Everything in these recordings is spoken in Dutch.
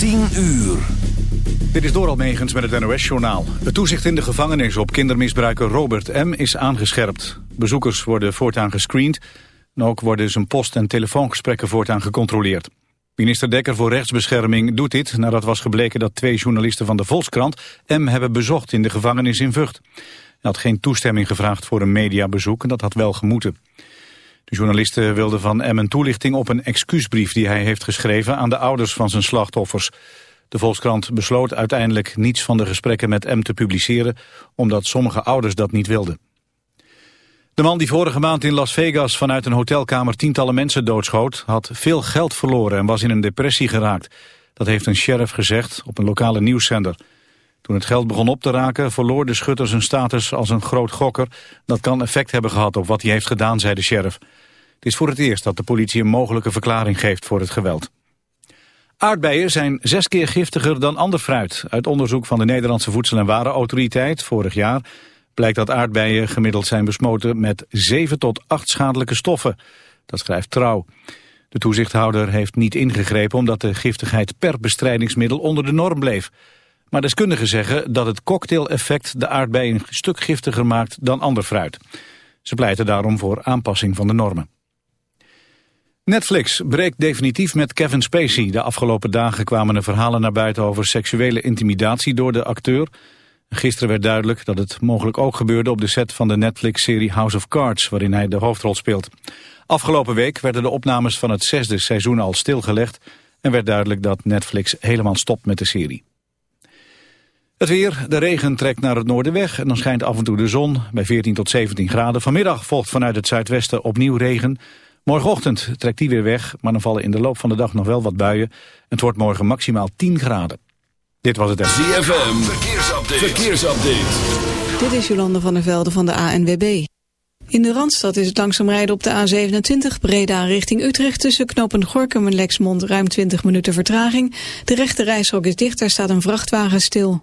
10 uur. Dit is Doral Megens met het NOS-journaal. Het toezicht in de gevangenis op kindermisbruiker Robert M. is aangescherpt. Bezoekers worden voortaan gescreend... en ook worden zijn post- en telefoongesprekken voortaan gecontroleerd. Minister Dekker voor Rechtsbescherming doet dit... nadat was gebleken dat twee journalisten van de Volkskrant... M. hebben bezocht in de gevangenis in Vught. Hij had geen toestemming gevraagd voor een mediabezoek... en dat had wel gemoeten. De journalisten wilden van M een toelichting op een excuusbrief die hij heeft geschreven aan de ouders van zijn slachtoffers. De Volkskrant besloot uiteindelijk niets van de gesprekken met M te publiceren, omdat sommige ouders dat niet wilden. De man die vorige maand in Las Vegas vanuit een hotelkamer tientallen mensen doodschoot, had veel geld verloren en was in een depressie geraakt. Dat heeft een sheriff gezegd op een lokale nieuwszender. Toen het geld begon op te raken, verloor de schutter zijn status als een groot gokker. Dat kan effect hebben gehad op wat hij heeft gedaan, zei de sheriff. Het is voor het eerst dat de politie een mogelijke verklaring geeft voor het geweld. Aardbeien zijn zes keer giftiger dan ander fruit. Uit onderzoek van de Nederlandse Voedsel- en Warenautoriteit vorig jaar blijkt dat aardbeien gemiddeld zijn besmoten met 7 tot 8 schadelijke stoffen. Dat schrijft Trouw. De toezichthouder heeft niet ingegrepen omdat de giftigheid per bestrijdingsmiddel onder de norm bleef. Maar deskundigen zeggen dat het cocktaileffect de aardbeien een stuk giftiger maakt dan ander fruit. Ze pleiten daarom voor aanpassing van de normen. Netflix breekt definitief met Kevin Spacey. De afgelopen dagen kwamen er verhalen naar buiten over seksuele intimidatie door de acteur. Gisteren werd duidelijk dat het mogelijk ook gebeurde op de set van de Netflix-serie House of Cards, waarin hij de hoofdrol speelt. Afgelopen week werden de opnames van het zesde seizoen al stilgelegd en werd duidelijk dat Netflix helemaal stopt met de serie. Het weer, de regen trekt naar het noorden weg en dan schijnt af en toe de zon bij 14 tot 17 graden. Vanmiddag volgt vanuit het zuidwesten opnieuw regen. Morgenochtend trekt die weer weg, maar dan vallen in de loop van de dag nog wel wat buien. Het wordt morgen maximaal 10 graden. Dit was het ZFM, verkeersupdate. verkeersupdate. Dit is Jolande van der Velde van de ANWB. In de Randstad is het langzaam rijden op de A27 Breda richting Utrecht... tussen knopen Gorkum en Lexmond ruim 20 minuten vertraging. De rechte reishok is dicht, daar staat een vrachtwagen stil.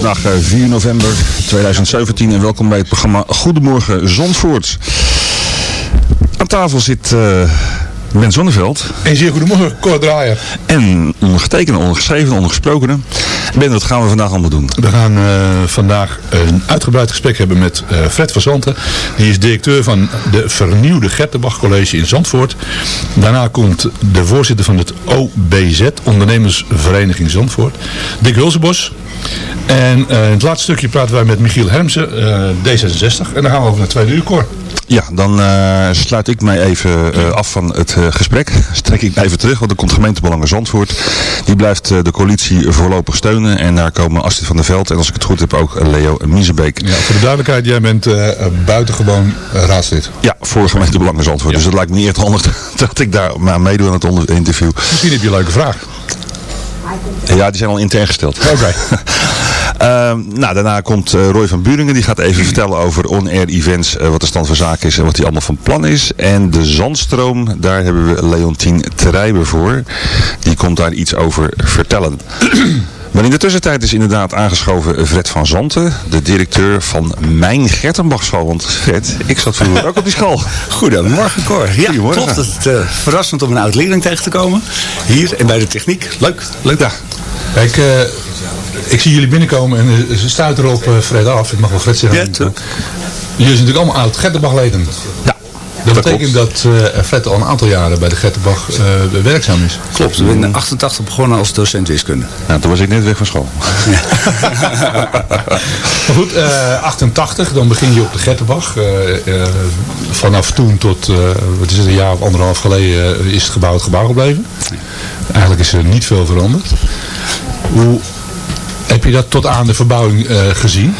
Is vandaag eh, 4 november 2017 en welkom bij het programma Goedemorgen Zandvoort. Aan tafel zit Ben Zonneveld En zeer goedemorgen, Cor Draaier. en ondergetekende, ondergeschreven, ondergesprokene. Ben, wat gaan we vandaag allemaal doen? We gaan eh, vandaag een uitgebreid gesprek hebben met Fred van Zanten. Die is directeur van de vernieuwde Gertenbach College in Zandvoort. Daarna komt de voorzitter van het OBZ, Ondernemersvereniging Zandvoort, Dick Hulsebos. En eh, in het laatste stukje praten wij met Michiel Hermsen, eh, D66. En dan gaan we over naar tweede uur, Cor. Ja, dan eh, sluit ik mij even af van het gesprek. Strek ik mij even terug, want er komt gemeentebelangen Zandvoort. Die blijft de coalitie voorlopig steunen. En daar komen Astrid van der Veld en als ik het goed heb ook Leo Miezenbeek. Ja, voor de duidelijkheid, jij bent buitengewoon raadslid. Ja, voor gemeentebelangen Zandvoort. Dus het lijkt me niet echt handig dat ik daar maar meedoe aan het onder- interview. Misschien heb je een leuke vraag. Ja, die zijn al intern gesteld. Oké. Ehm, nou, daarna komt eh, Roy van Buringen. Die gaat even vertellen over on-air events. eh, wat de stand van zaken is en wat hij allemaal van plan is. En de Zandstroom, daar hebben we Leontien Trijber voor. Die komt daar iets over vertellen. Maar in de tussentijd is inderdaad aangeschoven Fred van Zanten, de directeur van Mijn Gertenbachschool. Want Fred, ik zat vroeger ook op die school. Goedemorgen Cor. Ja, Goedemorgen. klopt. Het eh, verrassend om een oud leerling tegen te komen. Hier en bij de techniek. Leuk, leuk dag. Kijk, eh, ik zie jullie binnenkomen en eh, ze stuiten op eh, Fred af. Ik mag wel Fred zeggen. Ja. Jullie zijn natuurlijk allemaal oud Gertenbach-leden. Ja, Dat betekent dat eh, Fred al een aantal jaren bij de Gertenbach eh, werkzaam is. Klopt, we zijn in 88 begonnen als docent wiskunde. nou, toen was ik net weg van school. Maar goed, eh, 88, dan begin je op de Gertenbach. Eh, eh, vanaf toen tot, eh, wat is het, een jaar of anderhalf geleden is het gebouw het gebouw gebleven. Eigenlijk is er niet veel veranderd. Hoe heb je dat tot aan de verbouwing eh, gezien?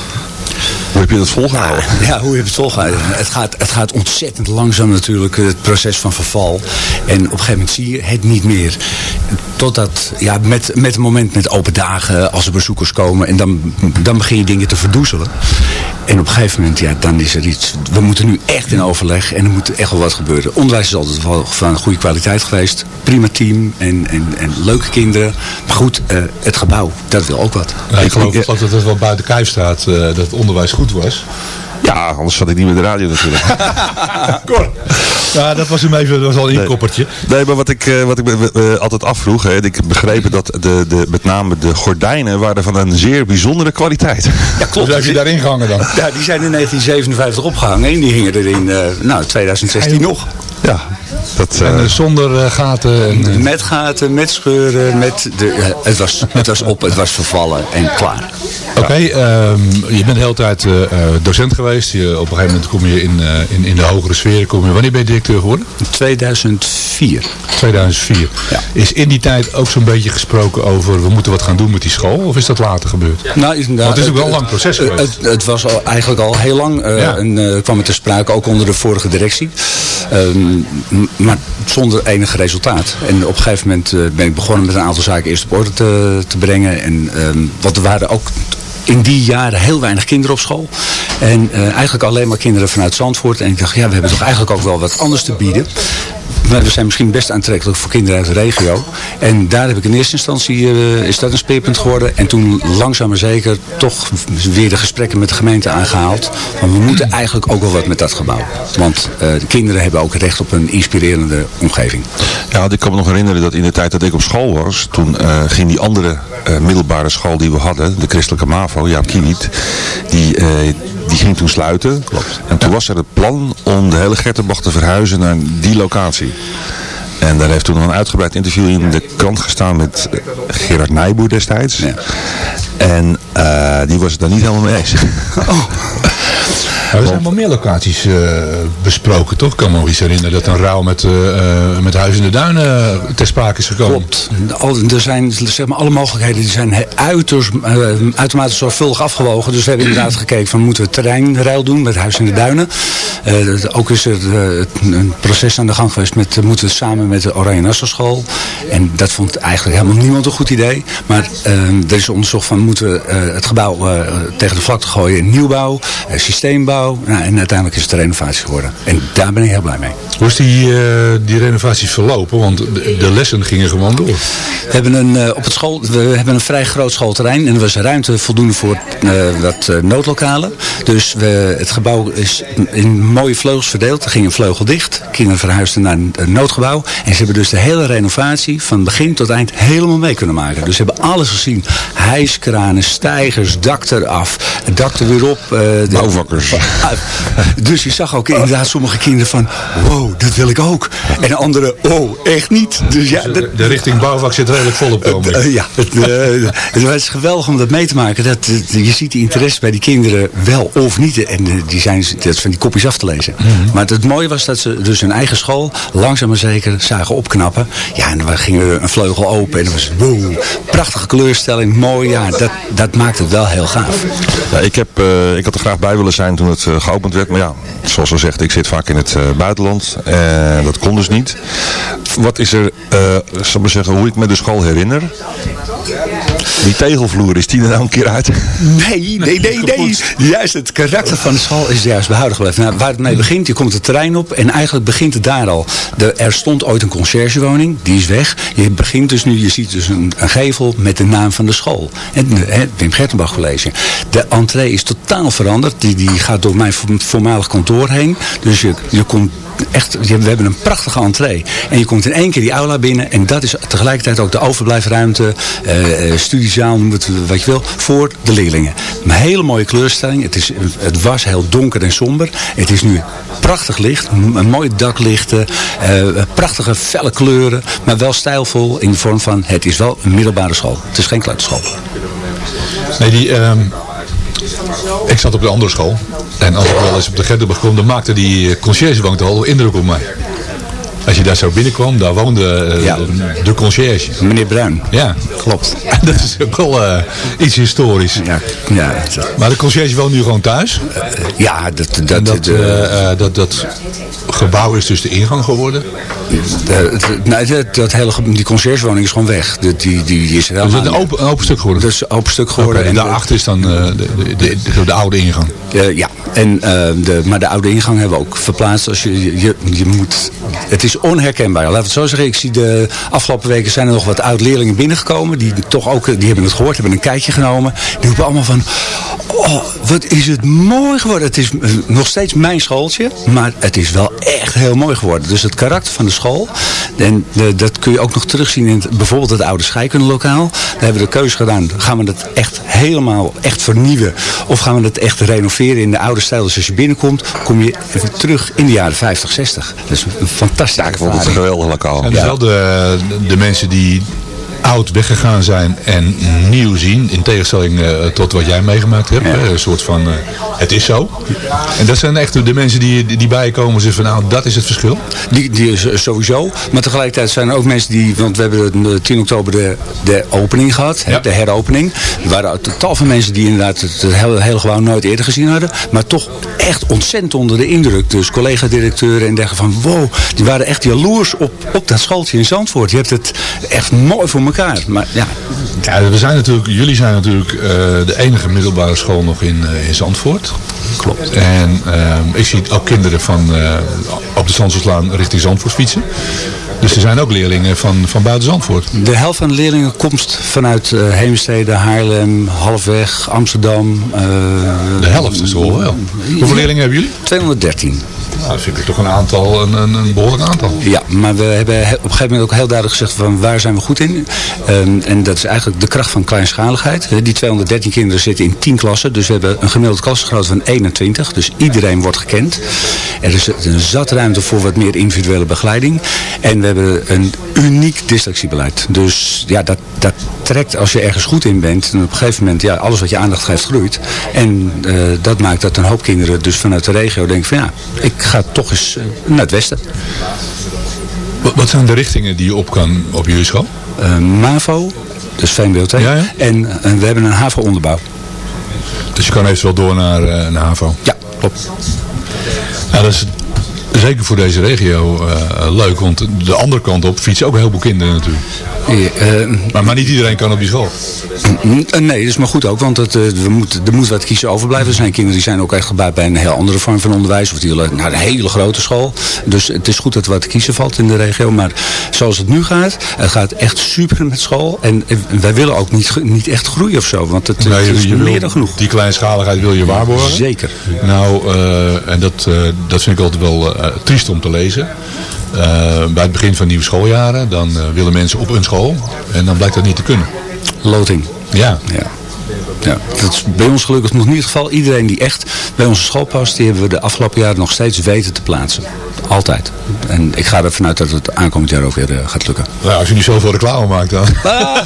Hoe heb je dat volgehouden? Ja, hoe heb je het volgehouden? Het gaat, het gaat ontzettend langzaam natuurlijk, het proces van verval. En op een gegeven moment zie je het niet meer. Totdat, ja, met, met het moment met open dagen, als er bezoekers komen. En dan, dan begin je dingen te verdoezelen. En op een gegeven moment, ja, dan is er iets. We moeten nu echt in overleg en er moet echt wel wat gebeuren. Onderwijs is altijd wel van goede kwaliteit geweest. Prima team en, en, en leuke kinderen. Maar goed, eh, het gebouw, dat wil ook wat. Ja, ik geloof, ik geloof dat het wel buiten kijf staat, eh, dat het onderwijs goed was. Ja, anders zat ik niet met de radio natuurlijk. Cor. Ja, dat was hem even, dat was al een inkoppertje. Nee, maar wat ik, eh, wat ik me, eh, altijd afvroeg, hè, ik begreep dat de, de, met name de gordijnen waren van een zeer bijzondere kwaliteit. Ja, klopt. Dus heb je daarin gehangen dan? Ja, die zijn in 1957 opgehangen en die hingen er in, eh, nou, 2016 nog. Ja, dat, En eh, eh, zonder eh, gaten. En, eh, Met gaten, met scheuren, met de, het, was, het was op, het was vervallen en klaar. Oké, ehm, je bent de hele tijd eh, eh, docent geweest. Je, op een gegeven moment kom je in, eh, in, in de hogere sfeer. Kom je, wanneer ben je directeur geworden? 2004. 2004. Ja. Is in die tijd ook zo'n beetje gesproken over we moeten wat gaan doen met die school? Of is dat later gebeurd? Nou, Want het is ook wel een lang proces eh, geweest. Het, het was al, eigenlijk al heel lang eh, Ja. en eh, kwam het te sprake, ook onder de vorige directie. Ehm, maar zonder enig resultaat. En op een gegeven moment eh, ben ik begonnen met een aantal zaken eerst op orde te, te brengen. En, ehm, want er waren ook in die jaren heel weinig kinderen op school. En eh, eigenlijk alleen maar kinderen vanuit Zandvoort. En ik dacht, ja, we hebben toch eigenlijk ook wel wat anders te bieden. We zijn misschien best aantrekkelijk voor kinderen uit de regio. En daar heb ik in eerste instantie, eh, is dat een speerpunt geworden. En toen langzaam maar zeker toch weer de gesprekken met de gemeente aangehaald. Want we moeten eigenlijk ook wel wat met dat gebouw. Want eh, de kinderen hebben ook recht op een inspirerende omgeving. Ja, ik kan me nog herinneren dat in de tijd dat ik op school was, toen eh, ging die andere middelbare school die we hadden, de christelijke MAVO, Jaap Kiewiet, die, die ging toen sluiten. Klopt. En toen was er het plan om de hele Gertenbach te verhuizen naar die locatie. En daar heeft toen nog een uitgebreid interview in de krant gestaan met Gerard Nijboer destijds. Ja. En eh, die was het daar niet helemaal mee eens. Maar er zijn wel meer locaties eh, besproken, toch? Ik kan me nog iets herinneren dat een rouw met, eh, eh, met Huis in de Duinen ter sprake is gekomen. Klopt. Er zijn zeg maar, alle mogelijkheden die zijn uiterst, uitermate zorgvuldig afgewogen. Dus we hebben inderdaad gekeken van moeten we terreinruil doen met Huis in de Duinen. Ook is er een proces aan de gang geweest met moeten we samen met de Oranje Nassau. En dat vond eigenlijk helemaal niemand een goed idee. Maar er is onderzocht van moeten we het gebouw tegen de vlakte gooien in nieuwbouw, eh, Nou, en uiteindelijk is het een renovatie geworden. En daar ben ik heel blij mee. Hoe is die, eh, die renovaties verlopen? Want de, de lessen gingen gewoon door. We hebben een, eh, op het school, we hebben een vrij groot schoolterrein en er was ruimte voldoende voor eh, wat noodlokalen. Dus we, het gebouw is in mooie vleugels verdeeld. Er ging een vleugel dicht. Kinderen verhuisden naar een, noodgebouw. En ze hebben dus de hele renovatie van begin tot eind helemaal mee kunnen maken. Dus ze hebben alles gezien. Hijskranen, stijgers, dak eraf, dak er weer op. eh, de- Bouwvakkers. dus je zag ook inderdaad sommige kinderen van, wow, dat wil ik ook. En anderen, oh, echt niet. Dus ja, dat, De richting bouwvak zit redelijk vol op komen. eh, ja, het, eh, het was geweldig om dat mee te maken. Dat, eh, je ziet die interesse bij die kinderen wel of niet. En die zijn dat van die kopjes af te lezen. Maar het mooie was dat ze dus hun eigen school langzaam maar zeker zagen opknappen. Ja, en dan ging er een vleugel open. En dat was wow, prachtige kleurstelling, mooi. Ja, dat, dat maakt het wel heel gaaf. Ja, ik, heb, eh, ik had er graag bij willen zijn toen het eh, geopend werd. Maar ja, zoals al zegt, ik zit vaak in het eh, buitenland. En dat kon dus niet. Wat is er, eh zal ik maar zeggen, hoe ik me de school herinner. Die tegelvloer, is die er nou een keer uit? Nee, nee, nee, nee. Juist het karakter van de school is juist behouden gebleven. Nou, waar het mee begint, je komt het terrein op en eigenlijk begint het daar al. De, er stond ooit een conciërgewoning, die is weg. Je begint dus nu, je ziet dus een, een gevel met de naam van de school. En, hè, Wim Gertenbach College. De entree is totaal veranderd. Die, die gaat door mijn vo- voormalig kantoor heen. Dus je, je komt echt, we hebben een prachtige entree. En je komt in één keer die aula binnen. En dat is tegelijkertijd ook de overblijfruimte, eh, studiezaal, wat je wil, voor de leerlingen. Een hele mooie kleurstelling. Het, is, het was heel donker en somber. Het is nu prachtig licht, een mooi daklichten, eh, prachtige felle kleuren, maar wel stijlvol in de vorm van het is wel een middelbare school. Het is geen kleuterschool. Nee, die, ehm, ik zat op de andere school. En als ik wel eens op de Gertenbach kwam, dan maakte die eh, conciërgewoning al indruk op mij. Als je daar zo binnenkwam, daar woonde eh, Ja. de, de conciërge. Meneer Bruin. Ja, Klopt. dat is ook wel eh, iets historisch. Ja, ja, Maar de conciërge woont nu gewoon thuis. ja dat, dat, dat, eh, eh, dat, dat gebouw is dus de ingang geworden. Nou, dat, dat hele, die conciërgewoning is gewoon weg. De, die, die is Dus het is een open, een open stuk geworden. Dus een open stuk geworden. en en daarachter is dan eh, de, de, de, de, de oude ingang. Eh, ja, en, eh, de, maar de oude ingang hebben we ook verplaatst. Als je, je, je moet, het is onherkenbaar. We het zo zeggen. Ik zie de afgelopen weken zijn er nog wat oud-leerlingen binnengekomen. Die toch ook, die hebben het gehoord, hebben een kijkje genomen. Die roepen allemaal van, oh, wat is het mooi geworden. Het is eh, nog steeds mijn schooltje, maar het is wel echt heel mooi geworden. Dus het karakter van de school, en eh, dat kun je ook nog terugzien in het- bijvoorbeeld het oude scheikundelokaal. Daar hebben we de keuze gedaan, gaan we dat echt helemaal echt vernieuwen? Of gaan we dat echt renoveren in de oude stijl? Dus als je binnenkomt, kom je even terug in de jaren 50, 60. Dat is een fantastische Ik vond het een geweldig lokaal. En dus wel de, de mensen die oud weggegaan zijn en nieuw zien. In tegenstelling eh, tot wat jij meegemaakt hebt. hè, Een soort van, eh, het is zo. En dat zijn echt de mensen die, die bijkomen. Zeggen van nou, dat is het verschil. Die, die is eh, sowieso. Maar tegelijkertijd zijn er ook mensen die... Want we hebben de 10 oktober de, de opening gehad. Ja. de heropening. Er waren tal van mensen die inderdaad het hele, hele gebouw nooit eerder gezien hadden. Maar toch echt ontzettend onder de indruk. Dus collega-directeuren en dergelijke van... Wow, die waren echt jaloers op, op dat schooltje in Zandvoort. Je hebt het echt mooi voor elkaar. Maar ja, Ja, we zijn natuurlijk, jullie zijn natuurlijk eh, de enige middelbare school nog in, eh, in Zandvoort. Klopt. En eh, ik zie ook kinderen van, eh, op de Zandvoortslaan richting Zandvoort fietsen. Dus er zijn ook leerlingen van, van buiten Zandvoort. de helft van de leerlingen komt vanuit eh, Heemstede, Haarlem, Halfweg, Amsterdam. De helft is wel. Hoeveel leerlingen hebben jullie? 213. Nou, dat vind ik toch een aantal, een, een, behoorlijk aantal. Ja, maar we hebben he- op een gegeven moment ook heel duidelijk gezegd van waar zijn we goed in. Ehm, en dat is eigenlijk de kracht van kleinschaligheid. Die 213 kinderen zitten in 10 klassen. Dus we hebben een gemiddeld klassengrootte van 21. Dus iedereen wordt gekend. Er is een zat ruimte voor wat meer individuele begeleiding. En we hebben een uniek dyslexiebeleid. Dus ja, dat, dat trekt als je ergens goed in bent. En op een gegeven moment, ja, alles wat je aandacht geeft groeit. En eh, dat maakt dat een hoop kinderen dus vanuit de regio denken van ja, ik ga toch eens eh, naar het westen. Wat, zijn de richtingen die je op kan op jullie school? eh, MAVO, dus VMBOT. Ja, ja. En, en we hebben een HAVO-onderbouw. Dus je kan eventueel door naar, eh, naar HAVO. Ja, klopt. Nou, dat is zeker voor deze regio eh, leuk, want de andere kant op fietsen ook een heleboel kinderen natuurlijk. Eh, Maar, maar niet iedereen kan op die school. Nee, dat is maar goed ook, want het, eh, we moeten, er moet wat kiezen overblijven. Er zijn kinderen die zijn ook echt gebaat bij een heel andere vorm van onderwijs. Of die willen naar een hele grote school. Dus het is goed dat er wat te kiezen valt in de regio. Maar zoals het nu gaat, het gaat echt super met school. En wij willen ook niet, niet echt groeien of zo. Want het, Nee, het is meer dan genoeg. Die kleinschaligheid wil je waarborgen. Zeker. Nou, en dat, dat vind ik altijd wel triest om te lezen. Eh, bij het begin van nieuwe schooljaren, dan eh, willen mensen op een school. En dan blijkt dat niet te kunnen. Loting. Ja. Ja. Ja, dat is bij ons gelukkig nog niet het geval. Iedereen die echt bij onze school past, die hebben we de afgelopen jaren nog steeds weten te plaatsen. Altijd. En ik ga ervan uit dat het aankomend jaar ook weer eh, gaat lukken. Nou, als je niet zoveel reclame maakt dan.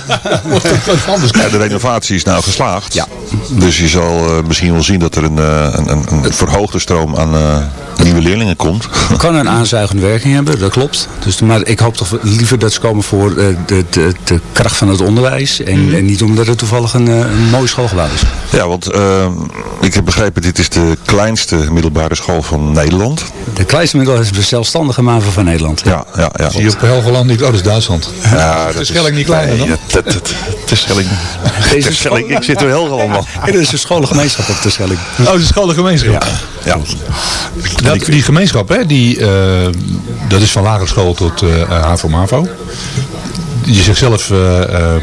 wordt het anders. Ja, de renovatie is nou geslaagd. Ja. Dus je zal eh, misschien wel zien dat er een, eh, een, een, een verhoogde stroom aan eh, nieuwe leerlingen komt. kan een aanzuigende werking hebben, dat klopt. Dus, maar ik hoop toch liever dat ze komen voor eh, de, de, de kracht van het onderwijs. En, en niet omdat het toevallig een, eh, een mooi schoolgebouw is. Ja, want eh, ik heb begrepen, dit is de kleinste middelbare school van Nederland. De kleinste middel is de zelfstandige MAVO van Nederland. Ja, ja, ja. Zie je op Helgoland niet? Oh, dat is Duitsland. Ja, dat is Schelling niet kleiner nee, dan? Het, het, het, het is Schelling. Deze Het is Schelling. Ik zit er heel allemaal. Er is een scholengemeenschap op de Schelling. Oh, dat is scholengemeenschap. Ja. Dat, die gemeenschap, hè, die, eh, dat is van lagere school tot eh HAVO-MAVO. Je zegt zelf, eh, eh,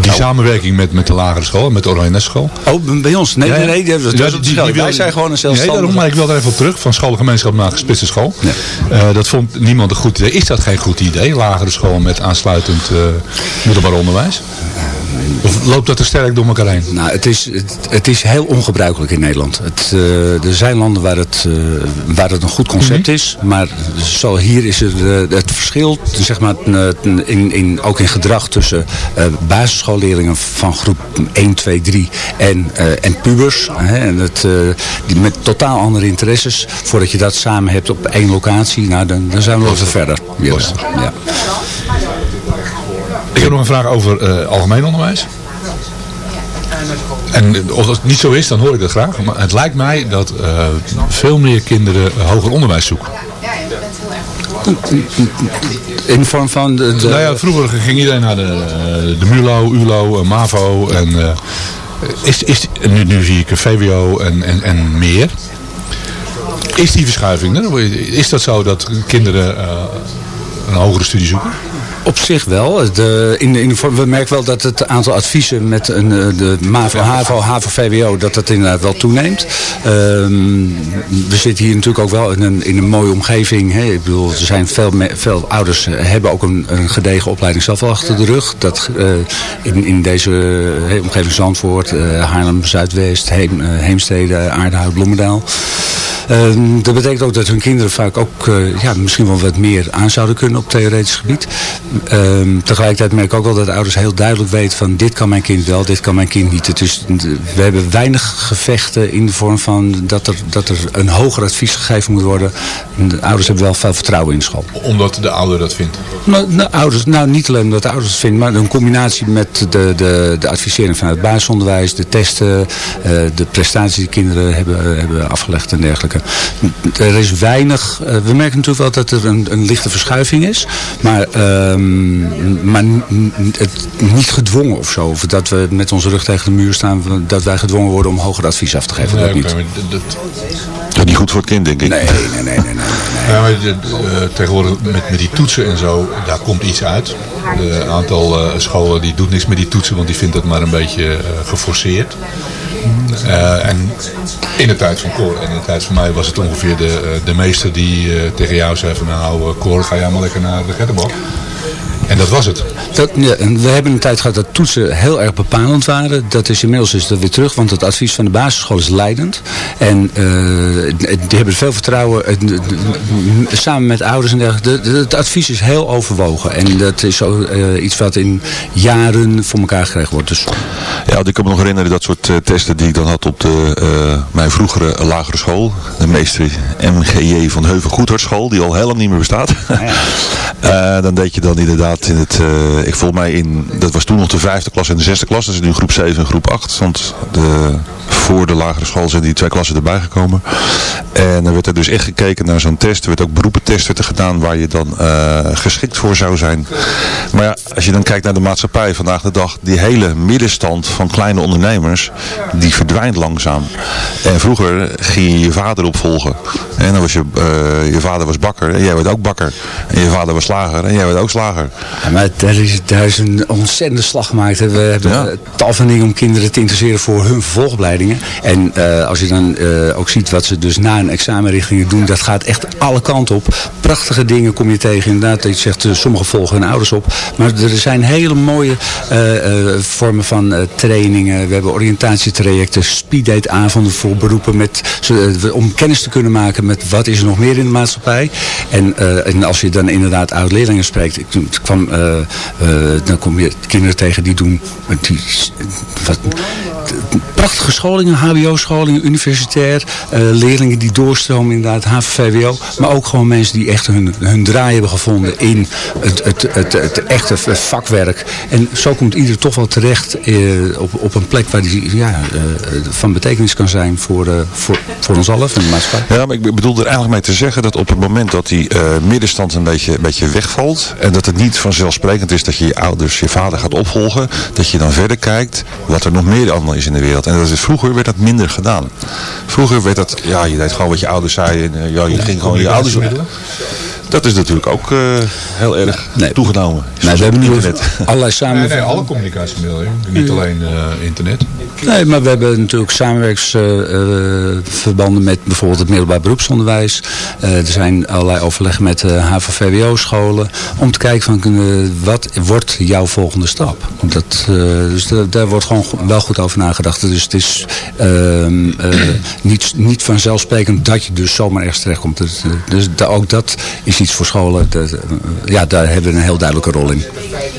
die samenwerking met, met de lagere school, met de Oranje school. Oh, bij ons? Nee, Ja, nee, nee, dat Ja, die- die Wij zijn gewoon een Nee, zelfstandige. daarom, maar ik wil er even op terug, van scholengemeenschap naar gespitste school. Dat vond niemand een goed idee. Is dat geen goed idee, lagere school met aansluitend eh, middelbaar onderwijs? Of loopt dat te sterk door elkaar heen? Nou, het is, het, het is heel ongebruikelijk in Nederland. Het, eh, er zijn landen waar het, eh, waar het een goed concept is. Maar zo hier is het, eh, het verschil, zeg maar, in, in, ook in gedrag tussen basisschoolleerlingen van groep 1, 2, 3 en, en pubers. Hè, en het, die met totaal andere interesses. Voordat je dat samen hebt op één locatie, nou, dan, dan zijn we wel verder. Ja. Ja. Ik heb nog een vraag over eh, algemeen onderwijs. En eh, als het niet zo is, dan hoor ik dat graag. Maar het lijkt mij dat eh, veel meer kinderen hoger onderwijs zoeken. In de vorm van de... de Nou ja, vroeger ging iedereen naar de, de MULO, ULO, MAVO. En, is, is, nu, nu zie ik een VWO en, en, en meer. Is die verschuiving er? Is dat zo dat kinderen een hogere studie zoeken? Op zich wel. De, in, de- in de, we merken wel dat het aantal adviezen met een, eh, de MAVO, HAVO, HAVO, VWO, dat dat inderdaad wel toeneemt. Ehm, we zitten hier natuurlijk ook wel in een, in een mooie omgeving. Hè. Ik bedoel, er zijn veel, me- veel ouders eh, hebben ook een, een gedegen opleiding zelf al achter de rug. Dat eh, in, in deze omgeving Zandvoort, Haarlem, Zuidwest, Heem, Heemstede, Aardehout, Bloemendaal. Ehm, dat betekent ook dat hun kinderen vaak ook eh, ja, misschien wel wat meer aan zouden kunnen op theoretisch gebied. Ehm, tegelijkertijd merk ik ook wel dat ouders heel duidelijk weten van dit kan mijn kind wel, dit kan mijn kind niet. Is, we hebben weinig gevechten in de vorm van dat er, dat er een hoger advies gegeven moet worden. De ouders hebben wel veel vertrouwen in school. Omdat de ouder dat vindt? Nou, nou, ouders, nou niet alleen omdat de ouders het vinden, maar een combinatie met de, de, de advisering vanuit het basisonderwijs, de testen, eh, de prestaties die kinderen hebben, hebben afgelegd en dergelijke. Er is weinig, eh, we merken natuurlijk wel dat er een, een lichte verschuiving is, maar, ehm, maar het, niet gedwongen of zo. Of dat we met onze rug tegen de muur staan, dat wij gedwongen worden om hoger advies af te geven. Nee, dat niet. dat- dat- Dat is niet goed voor het kind, denk ik. Nee, nee, nee, nee. nee. Ja, maar eh, tegenwoordig met, met die toetsen en zo, daar komt iets uit. Een aantal eh, scholen die doet niks met die toetsen, want die vindt het maar een beetje geforceerd. Eh, en in de tijd van Cor en in de tijd van mij was het ongeveer de, eh, de meester die eh, tegen jou zei van nou Cor ga jij maar lekker naar de Gettenbak. En dat was het. Dat, ja, en we hebben een tijd gehad dat toetsen heel erg bepalend waren. Dat is inmiddels is dat weer terug, want het advies van de basisschool is leidend. En eh, die hebben veel vertrouwen, samen met ouders en dergelijke. De- de- Het advies is heel overwogen. En dat is zo, eh, iets wat in jaren voor elkaar gekregen wordt. Dus Ja, ik kan me nog herinneren dat soort eh, testen die ik dan had op de, eh, mijn vroegere lagere school. De meester MGJ van Heuvel Goedhartschool, die al helemaal niet meer bestaat. Eh, dan deed je dan inderdaad in het, eh, ik volg mij in, dat was toen nog de vijfde klas en de zesde klas. Dat is nu groep 7 en groep 8. Want de, voor de lagere school zijn die twee klassen erbij gekomen. En dan werd er dus echt gekeken naar zo'n test. Er werd ook beroepentest er gedaan waar je dan eh, geschikt voor zou zijn. Maar ja, als je dan kijkt naar de maatschappij vandaag de dag, die hele middenstand van kleine ondernemers, die verdwijnt langzaam. En vroeger ging je je vader opvolgen. En dan was je, eh, je vader was bakker en jij werd ook bakker. En je vader was slager en jij werd ook slager. Ja, maar daar is, daar is een ontzettende slag gemaakt. We hebben Ja. eh, tal van dingen om kinderen te interesseren voor hun vervolgopleidingen. En eh, als je dan eh, ook ziet wat ze dus na een examenrichting doen, dat gaat echt alle kanten op. Prachtige dingen kom je tegen. Inderdaad, dat je zegt, eh, sommigen volgen hun ouders op. Maar er zijn hele mooie vormen van trainingen. We hebben oriëntatietrajecten, speeddate avonden voor beroepen. Met, om kennis te kunnen maken met wat is er nog meer in de maatschappij. En, en als je dan inderdaad oud-leerlingen spreekt. Ik, toen- eh, eh, dan kom je kinderen tegen die doen die, prachtige scholingen, hbo-scholingen, universitair. eh, leerlingen die doorstromen inderdaad, HVVWO. Maar ook gewoon mensen die echt hun, hun draai hebben gevonden in het, het, het, het echte vakwerk. En zo komt ieder toch wel terecht op, op een plek waar die ja, van betekenis kan zijn voor, voor, voor ons allen, van de maatschappij. Ja, maar ik bedoel er eigenlijk mee te zeggen dat op het moment dat die middenstand een beetje, een beetje wegvalt. En dat het niet vanzelfsprekend is dat je je ouders, je vader gaat opvolgen. Dat je dan verder kijkt wat er nog meer allemaal is in de wereld. En dat is, vroeger werd dat minder gedaan. Vroeger werd dat, ja je deed gewoon wat je ouders zeiden. En, eh, ja, je ging gewoon je ouders... Dat is natuurlijk ook eh, heel erg Nee. toegenomen. Nee, we hebben nu internet. allerlei samen... Nee, nee, alle communicatiemiddelen. Niet alleen eh, internet. Nee, maar we hebben natuurlijk samenwerksverbanden met bijvoorbeeld het middelbaar beroepsonderwijs. Eh, er zijn allerlei overleggen met uh, HAVO-VWO-scholen. Om te kijken van wat wordt jouw volgende stap. Dat, eh, dus da- daar wordt gewoon wel goed over nagedacht. Dus het is ehm, eh, niet, niet vanzelfsprekend dat je dus zomaar ergens terechtkomt. Dus, dus da- ook dat is iets voor scholen. Dat, ja, daar hebben we een heel duidelijke rol in.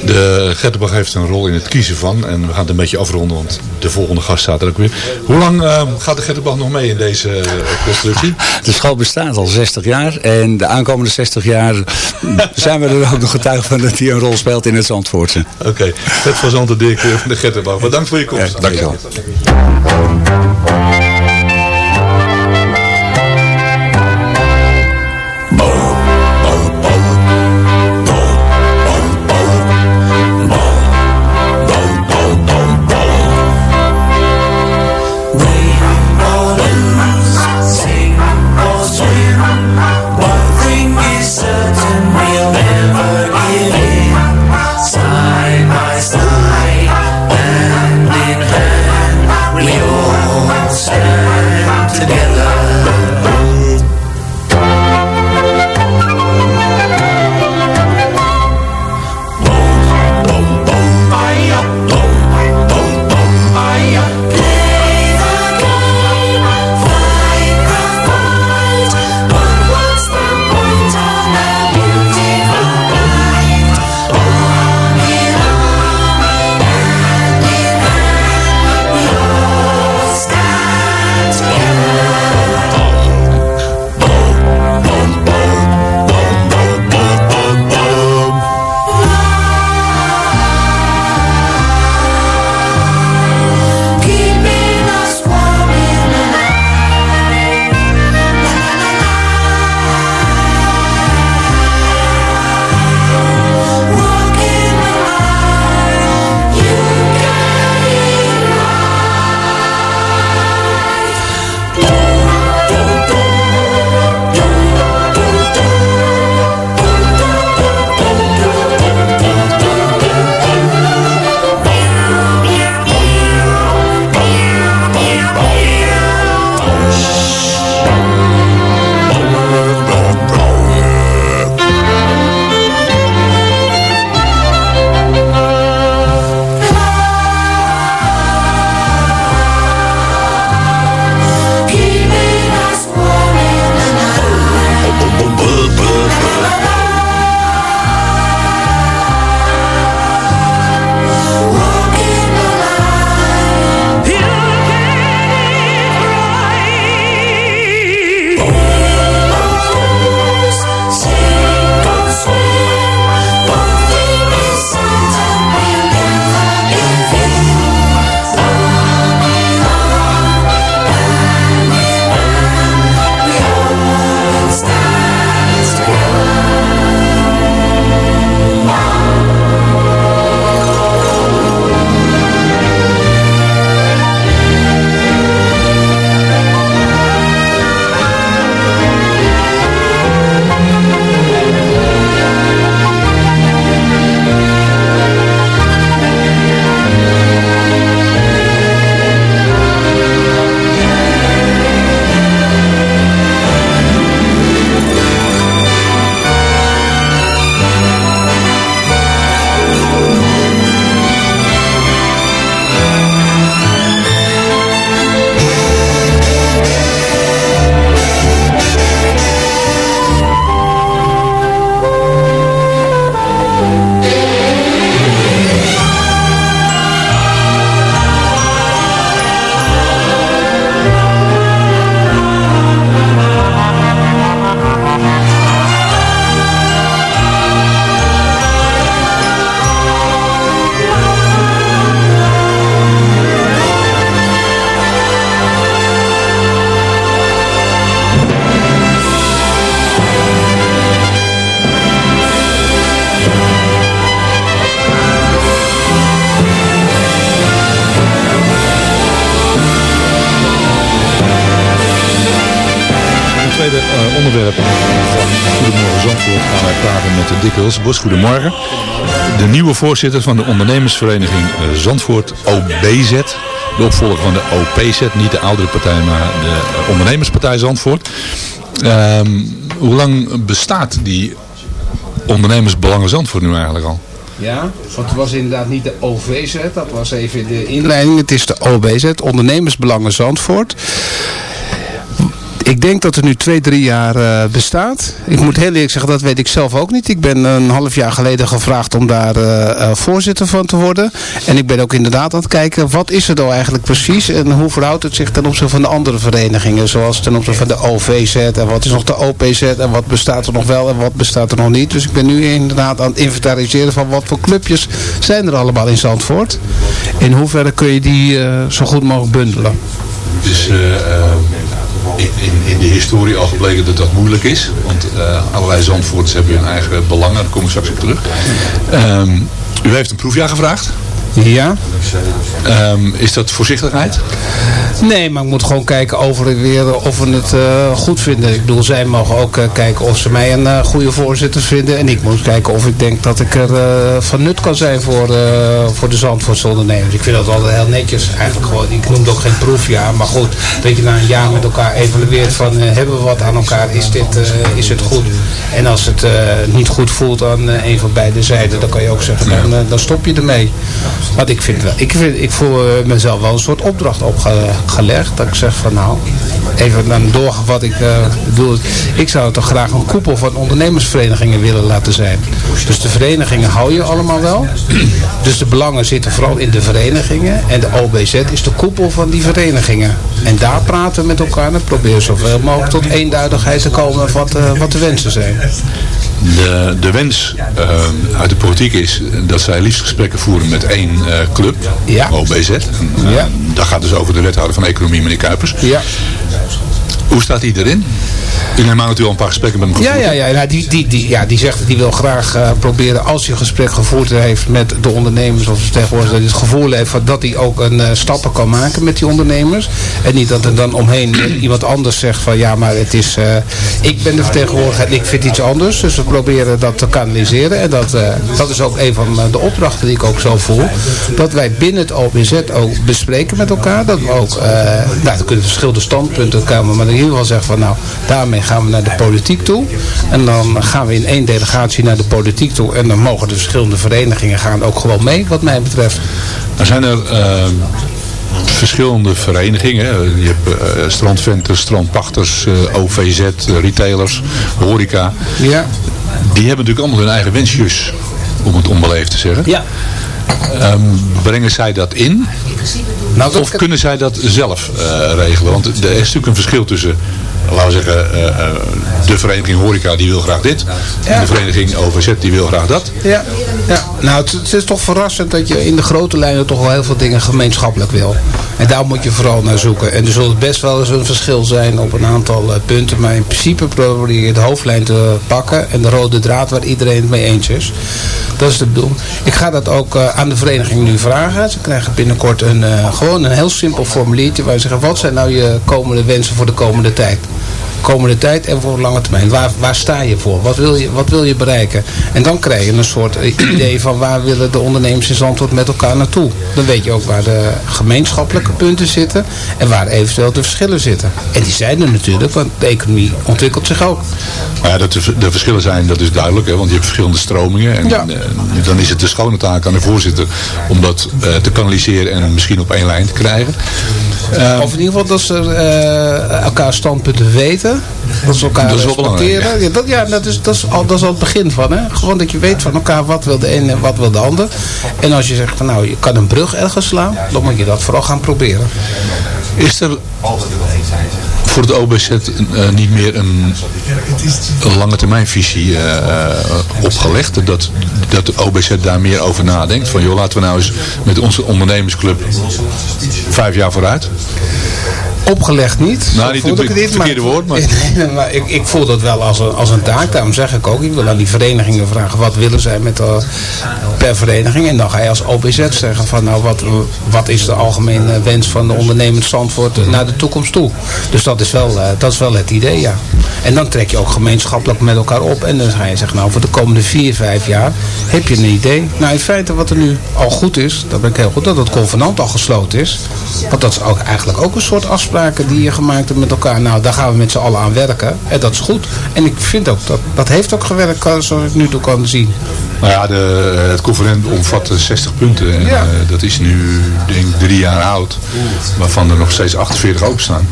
De Gettenbach heeft een rol in het kiezen van. En we gaan het een beetje afronden, want de volgende gast staat er ook weer. Hoe lang eh, gaat de Gettenbach nog mee in deze eh, constructie? De school bestaat al 60 jaar. En de aankomende 60 jaar zijn we er ook nog getuige van dat hij een rol speelt in het Zandvoortse. Oké, Vet van Zanten, directeur van de Gettenbach. Bedankt voor je komst. Ja, dankjewel. Goedemorgen. De nieuwe voorzitter van de ondernemersvereniging Zandvoort OBZ. De opvolger van de OPZ, niet de oudere partij, maar de ondernemerspartij Zandvoort. Ehm, hoe lang bestaat die ondernemersbelangen Zandvoort nu eigenlijk al? Ja, want het was inderdaad niet de OVZ, dat was even de inleiding. Het is de OBZ, Ondernemersbelangen Zandvoort. Ik denk dat het nu twee, drie jaar eh, bestaat. Ik moet heel eerlijk zeggen, dat weet ik zelf ook niet. Ik ben een half jaar geleden gevraagd om daar eh, eh, voorzitter van te worden. En ik ben ook inderdaad aan het kijken, wat is er nou eigenlijk precies? En hoe verhoudt het zich ten opzichte van de andere verenigingen? Zoals ten opzichte van de OVZ en wat is nog de OPZ en wat bestaat er nog wel en wat bestaat er nog niet. Dus ik ben nu inderdaad aan het inventariseren van wat voor clubjes zijn er allemaal in Zandvoort. In hoeverre kun je die zo goed mogelijk bundelen? Dus in, in, de historie al gebleken dat dat moeilijk is. Want uh, allerlei Zandvoorts hebben hun eigen belangen. Daar kom ik straks op terug. Um, u heeft een proefjaar gevraagd. Ja. Um, is dat voorzichtigheid? Nee, maar ik moet gewoon kijken over weer of we het uh, goed vinden. Ik bedoel, zij mogen ook uh, kijken of ze mij een uh, goede voorzitter vinden. En ik moet kijken of ik denk dat ik er van nut kan zijn voor, voor de Zandvoortse ondernemers. Ik vind dat altijd heel netjes. Eigenlijk gewoon, ik noem het ook geen proefjaar. Maar goed, dat je na een jaar met elkaar evalueert van hebben we wat aan elkaar, is, dit, is het goed? En als het niet goed voelt aan een van beide zijden, dan kan je ook zeggen, dan, dan stop je ermee. Want ik vind, wel, ik, vind, ik voel mezelf wel een soort opdracht opgelegd. Dat ik zeg van nou, even dan doorgaan wat ik uh, bedoel. Ik zou toch graag een koepel van ondernemersverenigingen willen laten zijn. Dus de verenigingen hou je allemaal wel. Dus de belangen zitten vooral in de verenigingen. En de OBZ is de koepel van die verenigingen. En daar praten we met elkaar en proberen zoveel mogelijk tot eenduidigheid te komen wat, uh, wat de wensen zijn. De, de wens uh, uit de politiek is dat zij liefst gesprekken voeren met één uh, club, ja. OBZ. En, uh, ja. Dat gaat dus over de wethouder van Economie, meneer Kuipers. Ja. Hoe staat hij erin? Ik neem aan dat u al een paar gesprekken met hem gevoerd Ja, ja, ja, nou, die, die, die, ja die zegt dat hij wil graag uh, proberen als hij een gesprek gevoerd heeft met de ondernemers of tegenwoordig dat hij het gevoel heeft van, dat hij ook een uh, stappen kan maken met die ondernemers. En niet dat er dan omheen iemand anders zegt van ja, maar het is, uh, ik ben de vertegenwoordiger en ik vind iets anders. Dus we proberen dat te kanaliseren en dat, dat is ook een van de opdrachten die ik ook zo voel. Dat wij binnen het OBZ ook bespreken met elkaar. Dat we ook, nou, er kunnen verschillende standpunten komen, maar in ieder geval zeggen van nou, daarmee gaan we naar de politiek toe. En dan gaan we in één delegatie naar de politiek toe. En dan mogen de verschillende verenigingen gaan ook gewoon mee, wat mij betreft. Er zijn er uh, verschillende verenigingen. Je hebt uh, strandventers, strandpachters, uh, OVZ, retailers, horeca. Ja. Die hebben natuurlijk allemaal hun eigen wensjes, om het onbeleefd te zeggen. Ja. Um, brengen zij dat in? Nou, dat of kunnen zij dat zelf regelen? Want er is natuurlijk een verschil tussen, laten we zeggen, uh, uh, de vereniging Horeca die wil graag dit. En de vereniging OVZ die wil graag dat. Ja, ja. nou het, het, is toch verrassend dat je in de grote lijnen toch wel heel veel dingen gemeenschappelijk wil. En daar moet je vooral naar zoeken. En er zal best wel eens een verschil zijn op een aantal punten. Maar in principe probeer je de hoofdlijn te pakken en de rode draad waar iedereen het mee eens is. Dat is de bedoeling. Ik ga dat ook aan de vereniging nu vragen. Ze krijgen binnenkort een, gewoon een heel simpel formuliertje waar ze zeggen wat zijn nou je komende wensen voor de komende tijd. Komende tijd en voor lange termijn. Waar, waar sta je voor? Wat wil je, wat wil je bereiken? En dan krijg je een soort idee van waar willen de ondernemers in Zandvoort met elkaar naartoe. Dan weet je ook waar de gemeenschappelijke punten zitten en waar eventueel de verschillen zitten. En die zijn er natuurlijk, want de economie ontwikkelt zich ook. Maar ja, dat de, de verschillen zijn, dat is duidelijk, hè, want je hebt verschillende stromingen. En ja. dan is het de schone taak aan de voorzitter om dat uh, te kanaliseren en misschien op één lijn te krijgen. Uh, of in ieder geval dat ze uh, elkaar standpunten weten. Dat ze elkaar dat respecteren. Ja, dat, ja dat, is, dat, is al, dat is al het begin van. Hè? Gewoon dat je weet van elkaar wat wil de een en wat wil de ander. En als je zegt van nou je kan een brug ergens slaan. Dan moet je dat vooral gaan proberen. Is er voor het OBZ uh, niet meer een, een lange termijnvisie uh, opgelegd. Dat, dat de OBZ daar meer over nadenkt. Van joh, laten we nou eens met onze ondernemersclub vijf jaar vooruit. Opgelegd niet. Nou, niet voelde het ik het verkeerde woord, maar- maar ik, ik voel dat wel als een, als een taak. Daarom zeg ik ook, ik wil aan die verenigingen vragen wat willen zij met de, per vereniging. En dan ga je als OPZ zeggen van nou wat, wat is de algemene wens van de ondernemend Zandvoort naar de toekomst toe. Dus dat is wel, eh, dat is wel het idee, ja. En dan trek je ook gemeenschappelijk met elkaar op. En dan ga je zeggen nou voor de komende vier, vijf jaar heb je een idee. Nou in feite wat er nu al goed is, dat ben ik heel goed, dat het convenant al gesloten is. Want dat is ook eigenlijk ook een soort afspraken die je gemaakt hebt met elkaar. Nou, daar gaan we met z'n allen aan werken. En dat is goed. En ik vind ook dat dat heeft ook gewerkt, zoals ik nu toe kan zien. Nou ja, de, het conferent omvat eh, 60 punten. En, Ja. eh, dat is nu, denk ik, drie jaar oud. Waarvan er nog steeds 48 openstaan.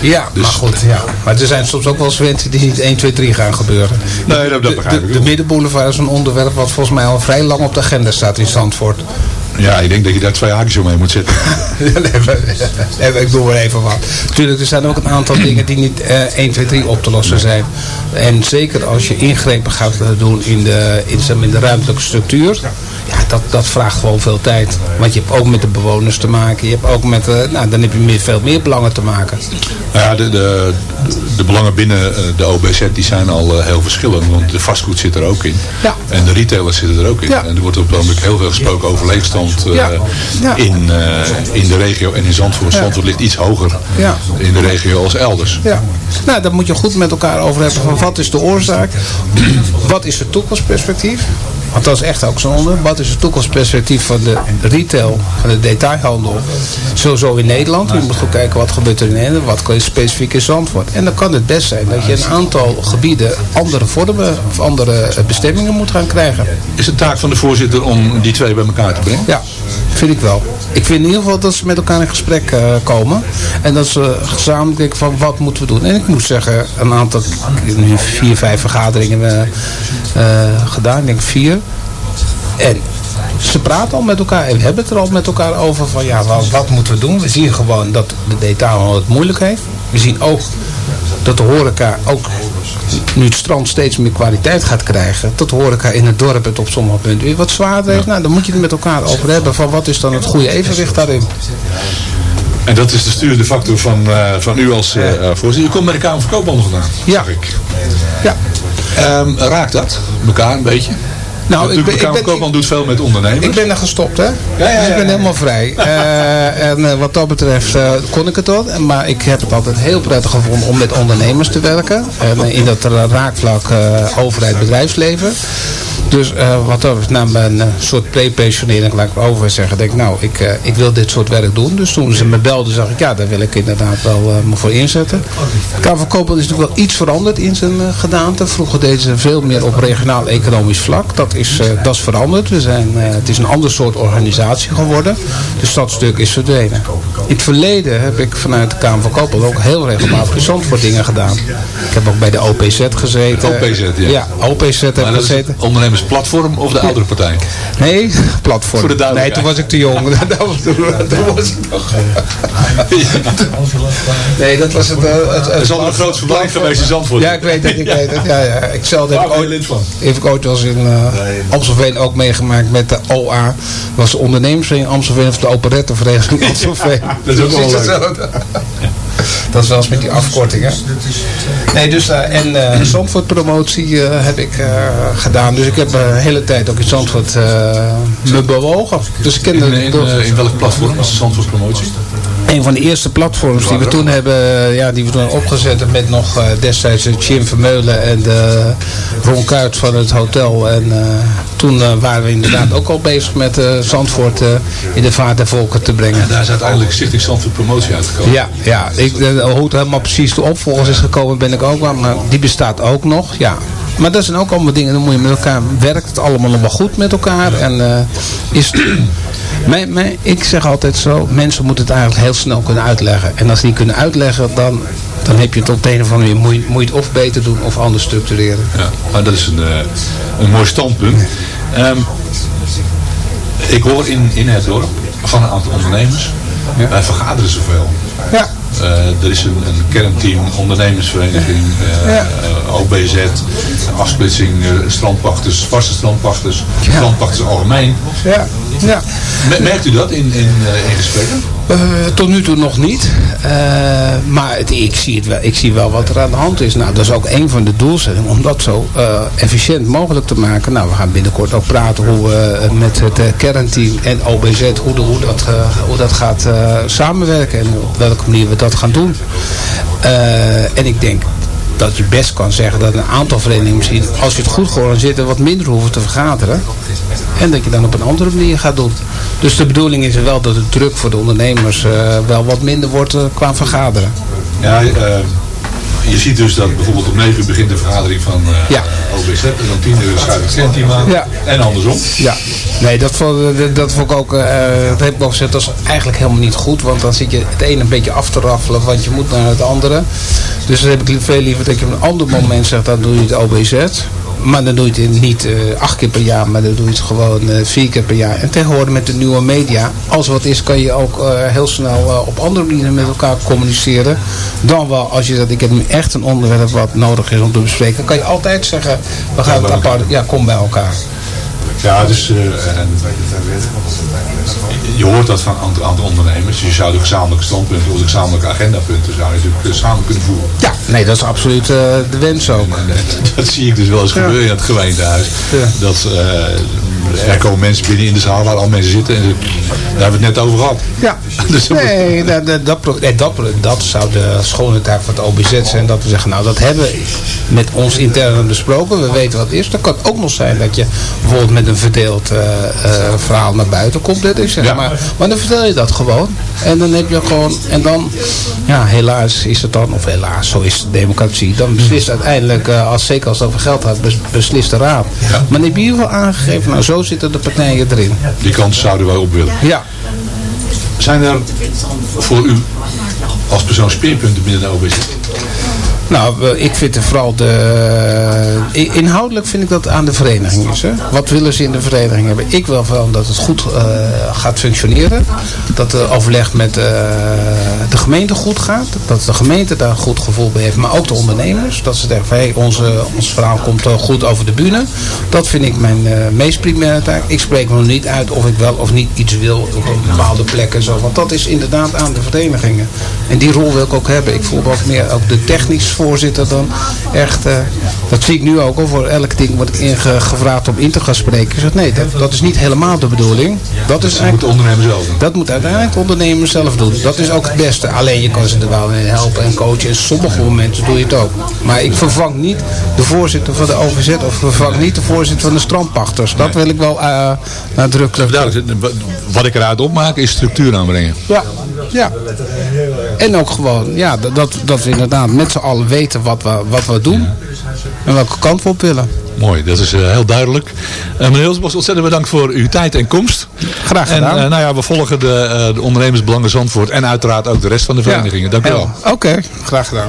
Ja, Dus- maar goed. Ja. Maar er zijn soms ook wel eens wensen die niet 1, 2, 3 gaan gebeuren. Nee, dat, dat De, begrijp de, ik de wel. middenboulevard is een onderwerp wat volgens mij al vrij lang op de agenda staat in Zandvoort. Ja, ik denk dat je daar twee haakjes omheen moet zetten. nee, ik doe er even wat. Tuurlijk, er zijn ook een aantal dingen die niet eh 1, 2, 3 op te lossen zijn. En zeker als je ingrepen gaat doen in de, in, de ruimtelijke structuur. Ja, dat, dat vraagt gewoon veel tijd. Want je hebt ook met de bewoners te maken. Je hebt ook met, eh, nou, dan heb je meer, veel meer belangen te maken. Nou ja, de, de, de belangen binnen eh, de OBZ die zijn al eh, heel verschillend. Want de vastgoed zit er ook in. Ja. En de retailers zitten er ook in. Ja. En er wordt op het heel veel gesproken over leegstand Ja. In, eh, in de regio en in Zandvoort. Zandvoort ligt iets hoger Ja. in de regio als elders. Ja, nou daar moet je goed met elkaar over hebben van wat is de oorzaak, wat is het toekomstperspectief. Want dat is echt ook zo'n onder. Wat is het toekomstperspectief van de retail, van de detailhandel? Sowieso in Nederland. Je moet goed kijken wat gebeurt er in Nederland, wat kan je specifiek in Zandvoort. En dan kan het best zijn dat je een aantal gebieden andere vormen of andere bestemmingen moet gaan krijgen. Is het taak van de voorzitter om die twee bij elkaar te brengen? Ja, vind ik wel. Ik vind in ieder geval dat ze met elkaar in gesprek eh, komen. En dat ze gezamenlijk denken van wat moeten we doen. En ik moet zeggen, een aantal, ik heb nu vier, vijf vergaderingen eh, eh, gedaan. Ik denk vier. En ze praten al met elkaar en we hebben het er al met elkaar over van ja, wat, wat moeten we doen. We zien gewoon dat de detailhandel het moeilijk heeft. We zien ook dat de horeca ook nu het strand steeds meer kwaliteit gaat krijgen, dat de horeca in het dorp het op sommige punten weer wat zwaarder heeft. Nou, dan moet je het met elkaar over hebben van wat is dan het goede evenwicht daarin. En dat is de sturende factor van, eh, van u als eh, voorzitter. U komt bij de Kamer van Koophandel vandaan, Ja. ik. Ja. Ehm, raakt dat? Elkaar een beetje? Nou, ik ben, ik, ben, doet veel met ondernemers. ik ben er gestopt, hè? ja, Dus ik ja, ben ja. helemaal vrij. Eh, en eh, wat dat betreft eh, kon ik het. En- Maar ik heb het altijd heel prettig gevonden om met ondernemers te werken. En in dat ra- raakvlak eh, overheid, bedrijfsleven. Dus wat dat betreft, na mijn eh, soort pre-pensionering, laat ik over zeggen, denk ik, nou, ik, ik wil dit soort werk doen. Dus toen ze me belden, zag ik, ja, daar wil ik inderdaad wel me voor inzetten. Van Koophandel is natuurlijk wel iets veranderd in zijn gedaante. Vroeger deden ze veel meer op regionaal economisch vlak. Dat is, eh, dat is veranderd. We zijn, eh, het is een ander soort organisatie geworden. Dus dat stuk is verdwenen. In het verleden heb ik vanuit de Kamer van Koophandel ook heel regelmatig gezond voor dingen gedaan. Ik heb ook bij de OPZ gezeten. OPZ, ja. Ja, OPZ heb Maar ik dat gezeten. ondernemersplatform of de oudere partij? Nee, platform. Voor de nee, toen was ik te jong. dat was, toen, toen was ik nog... Nee, dat was het... eh, het, het is al een groot verblijf geweest in Zandvoort. Ja, ik weet het, ik weet het. Ja, ja. Ik zelf heb ik ooit, heb ik ooit wel eens in uh, Amstelveen ook meegemaakt met de OA. was de ondernemersvereniging Amstelveen of de operettevereniging Amstelveen. Dat is ook wel leuk. zo. Dat is wel eens met die afkortingen. Nee, dus, eh, en eh Zandvoort promotie eh, heb ik gedaan. Dus ik heb de hele tijd ook in Zandvoort me bewogen. Dus ik ken In, in welk platform was de Zandvoort promotie? Een van de eerste platforms die we toen hebben, ja, die we toen opgezet hebben met nog eh, destijds eh, Jim Vermeulen en de Ron Kuit van het hotel. En eh, toen eh, waren we inderdaad ook al bezig met eh, Zandvoort eh, in de vaart der volken te brengen. En daar is uiteindelijk Stichting Zandvoort Promotie uitgekomen. Ja, ja ik, eh, hoe het helemaal precies de opvolgers is gekomen ben ik ook wel, maar die bestaat ook nog, ja. Maar dat zijn ook allemaal dingen, dan moet je met elkaar, werkt het allemaal nog wel goed met elkaar en eh, is mijn, mijn, ik zeg altijd zo, mensen moeten het eigenlijk heel snel kunnen uitleggen. En als ze niet kunnen uitleggen, dan, dan heb je het op de een of andere manier, moet je, het of beter doen of anders structureren. Ja, maar dat is een, eh, een mooi standpunt. Ehm, ik hoor in, in het dorp van een aantal ondernemers, wij vergaderen zoveel. Ja. Eh, er is een, een kernteam, ondernemersvereniging, eh, Ja. eh, OBZ, afsplitsing, strandpachters, vaste strandpachters, strandpachters algemeen. Ja, ja. Me- Merkt u dat in, in, in gesprekken? Eh, tot nu toe nog niet. Eh, maar ik, zie het wel, ik zie wel wat er aan de hand is. Nou, dat is ook een van de doelstellingen om dat zo eh, efficiënt mogelijk te maken. Nou, we gaan binnenkort ook praten hoe we met het kernteam en OBZ hoe, hoe, dat, hoe dat gaat samenwerken en op welke manier we dat gaan doen. En ik denk dat je best kan zeggen dat een aantal verenigingen misschien, als je het goed hebt, wat minder hoeven te vergaderen. En dat je dan op een andere manier gaat doen. Dus de bedoeling is wel dat de druk voor de ondernemers eh, wel wat minder wordt eh, qua vergaderen. Ja, eh, je ziet dus dat bijvoorbeeld om 9 uur begint de vergadering van Ja. OBZ en om 10 uur schuift het kernteam aan. Ja. En andersom. Ja, nee, dat vond, dat- dat vond ik ook, eh, dat heb ik ook gezegd, dat is eigenlijk helemaal niet goed. Want dan zit je het ene een beetje af te raffelen, want je moet naar het andere. Dus dan heb ik veel liever dat je op een ander moment zegt, dan doe je het OBZ. Maar dan doe je het niet eh, acht keer per jaar, maar dan doe je het gewoon eh, vier keer per jaar. En tegenwoordig met de nieuwe media, als wat is, kan je ook eh, heel snel op andere manieren met elkaar communiceren. Dan wel, als je zegt, ik heb nu echt een onderwerp wat nodig is om te bespreken, kan je altijd zeggen, we gaan het apart, ja, kom bij elkaar. Ja, dus en je hoort dat van aantal aantal ondernemers. Je zou de gezamenlijke standpunten of de gezamenlijke agendapunten zou je natuurlijk eh, samen kunnen voeren. Ja, nee, dat is absoluut eh, de wens ook. En, dat zie ik dus wel eens gebeuren in het gemeentehuis. Dat eh, er komen mensen binnen in de zaal waar al mensen zitten en daar hebben we het net over gehad. Ja, Dus nee, dat, dat, dat, dat, dat zou de schone taak van het OBZ zijn. Dat we zeggen, nou dat hebben we met ons intern besproken. We weten wat het is. Dat kan ook nog zijn dat je bijvoorbeeld met een verdeeld eh, eh, verhaal naar buiten komt. Dus, zeg Ja. maar, maar dan vertel je dat gewoon. En dan heb je gewoon, en dan, ja helaas is het dan, of helaas, zo is de democratie. Dan beslist uiteindelijk, eh, als, zeker als het over geld gaat, bes- beslist de raad. Maar dan heb je in ieder geval aangegeven, nou zo zitten de partijen erin. Die kant zouden wij op willen. Ja. Zijn er voor u als persoon speerpunten binnen de OBZ? Nou, eh, ik vind er vooral de... i- Inhoudelijk vind ik dat aan de vereniging is. Hè? Wat willen ze in de vereniging hebben? Ik wil wel dat het goed eh, gaat functioneren. Dat de overleg met eh, de gemeente goed gaat. Dat de gemeente daar een goed gevoel bij heeft. Maar ook de ondernemers. Dat ze van, hey, onze, ons verhaal komt eh, goed over de bühne. Dat vind ik mijn eh, meest primaire taak. Ik spreek me nog niet uit of ik wel of niet iets wil op bepaalde plek en zo. Want dat is inderdaad aan de verenigingen. En die rol wil ik ook hebben. Ik voel me ook meer ook de technisch voorzitter dan echt... eh, dat zie ik nu ook al. Voor elk ding word ik ingevraagd om in te gaan spreken. Ik zeg, nee, dat, dat is niet helemaal de bedoeling. Dat is Dat moet de ondernemer zelf doen. Dat moet uiteindelijk de ondernemer zelf doen. Dat is ook het beste. Alleen je kan ze er wel in helpen en coachen. En sommige momenten doe je het ook. Maar ik vervang niet de voorzitter van de OVZ of vervang niet de voorzitter van de strandpachters. Dat wil ik wel eh nadrukkelijk. Duidelijk, wat- wat ik eruit opmaak is structuur aanbrengen. Ja, ja. En ook gewoon, ja, dat, dat, we inderdaad met z'n allen weten wat we, wat we doen. En welke kant we op willen. Mooi, dat is eh, heel duidelijk. Uh, meneer Hilsbos, ontzettend bedankt voor uw tijd en komst. Graag gedaan. En eh, nou ja, we volgen de, de ondernemersbelangen Zandvoort en uiteraard ook de rest van de verenigingen. Dank u wel. Oké, graag gedaan.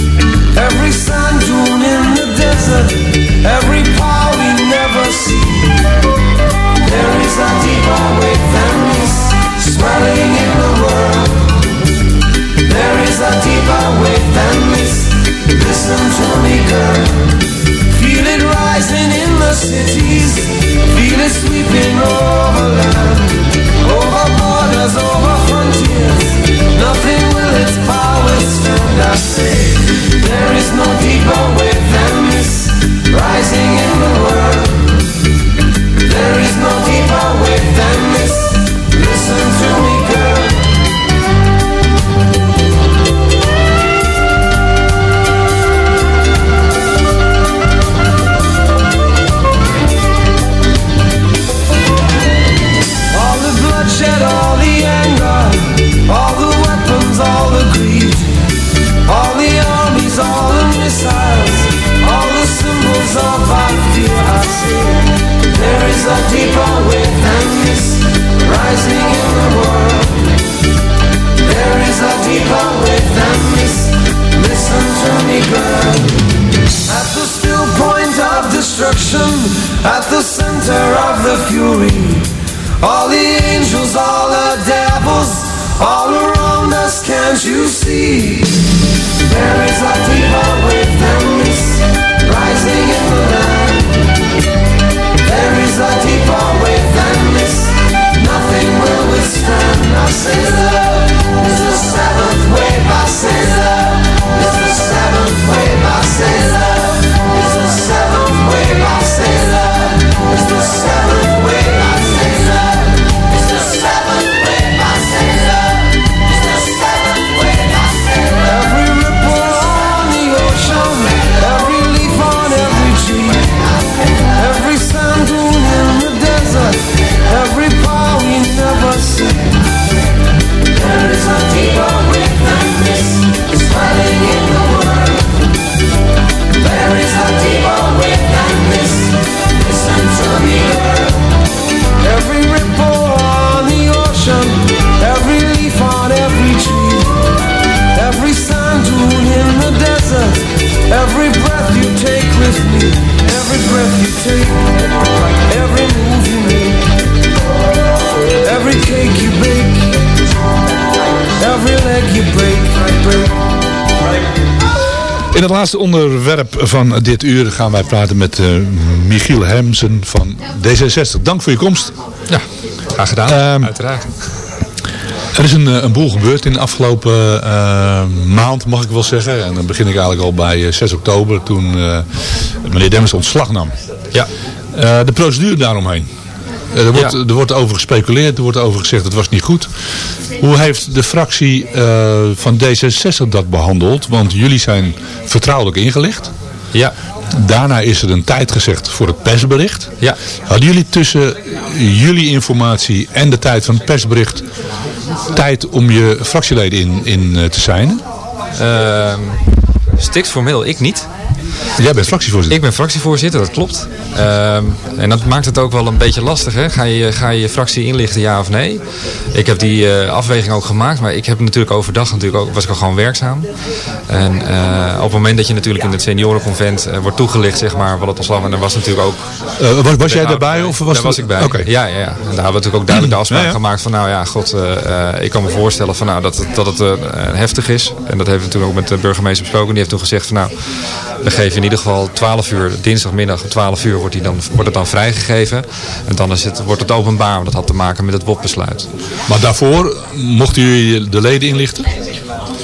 Swelling in the world. There is a deeper wave than this. Listen to me, girl. Feel it rising in the cities, feel it sweeping over land, over borders, over frontiers. Nothing will its power stand. There is no deeper wave than this, rising in the fury. All the angels, all the devils, all around us, can't you see? There is a In het laatste onderwerp van dit uur gaan wij praten met eh, Michiel Hemsen van D66. Dank voor je komst. Ja, graag gedaan, Ehm, uiteraard. Er is een, eh, een boel gebeurd in de afgelopen eh, maand, mag ik wel zeggen. En dan begin ik eigenlijk al bij eh, 6 oktober, toen meneer Demmers ontslag nam. Ja. De procedure daaromheen. Er, wordt, er wordt over gespeculeerd, er wordt over gezegd dat was niet goed. Hoe heeft de fractie eh, van D66 dat behandeld? Want jullie zijn vertrouwelijk ingelicht. Ja. Daarna is er een tijd gezegd voor het persbericht. Ja. Hadden jullie tussen jullie informatie en de tijd van het persbericht tijd om je fractieleden in, in eh, te zijn? Ehm stiks formeel, ik niet. Jij bent fractievoorzitter. Ik ben fractievoorzitter, dat klopt. Ehm, en dat maakt het ook wel een beetje lastig. Hè? Ga, je, ga je fractie inlichten, ja of nee? Ik heb die eh, afweging ook gemaakt. Maar ik heb natuurlijk overdag natuurlijk ook, was ik al gewoon werkzaam. En eh, op het moment dat je natuurlijk in het seniorenconvent eh, wordt toegelicht, zeg maar, wat het ontslag. En er was natuurlijk ook... Was was jij daarbij? Of was daar het- was ik bij. Ja, ja, ja. En daar hebben we natuurlijk ook duidelijk de afspraak Ja, ja. gemaakt van, nou ja, god, ik kan me voorstellen van, nou, dat, het- dat het heftig is. En dat hebben we toen ook met de burgemeester besproken. Die heeft toen gezegd van, nou, we geven in ieder geval 12 uur, dinsdagmiddag 12 uur wordt, die dan, wordt het dan vrijgegeven. En dan is het, wordt het openbaar, want dat had te maken met het WOP-besluit. Maar daarvoor mochten jullie de leden inlichten?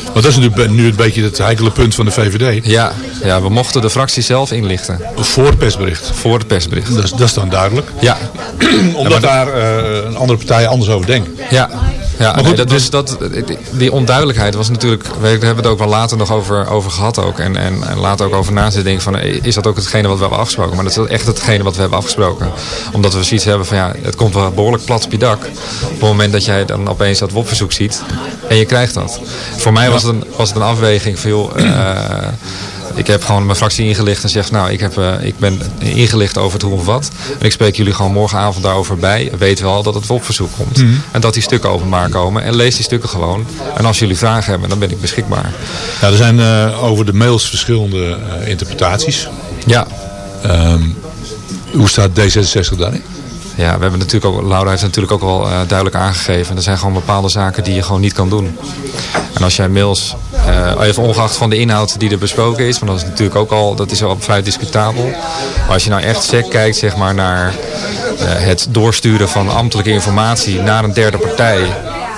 Want dat is natuurlijk nu een beetje het heikele punt van de VVD. Ja, ja, we mochten de fractie zelf inlichten. Voor het persbericht? Voor het persbericht. Dat is, dat is dan duidelijk. Ja. Omdat daar eh, een andere partij anders over denkt. Ja, ja Maar nee, goed, dat dus- dat, die- onduidelijkheid was natuurlijk, daar hebben we het ook wel later nog over, over gehad ook. En, en, en later ook over na zitten denken van, eh, is dat ook hetgene wat we hebben afgesproken? Maar dat is echt hetgene wat we hebben afgesproken. Omdat we zoiets hebben van, ja, het komt wel behoorlijk plat op je dak. Op het moment dat jij dan opeens dat WOP-verzoek ziet en je krijgt dat. Voor mij was, het een, was het een afweging van, joh... eh, ik heb gewoon mijn fractie ingelicht en zeg, nou, ik, heb, eh, ik ben ingelicht over het hoe of wat. En ik spreek jullie gewoon morgenavond daarover bij. Weet wel dat het WOP-verzoek komt. Mhm. En dat die stukken openbaar komen. En lees die stukken gewoon. En als jullie vragen hebben, dan ben ik beschikbaar. Ja, er zijn eh, over de mails verschillende eh, interpretaties. Ja. Ehm, hoe staat D66 daarin? Ja, we hebben natuurlijk ook, Laura heeft natuurlijk ook wel eh, duidelijk aangegeven. Er zijn gewoon bepaalde zaken die je gewoon niet kan doen. En als jij mails, eh, even ongeacht van de inhoud die er besproken is, maar dat is natuurlijk ook al, dat is al vrij discutabel. Maar als je nou echt sec kijkt zeg maar, naar eh, het doorsturen van ambtelijke informatie naar een derde partij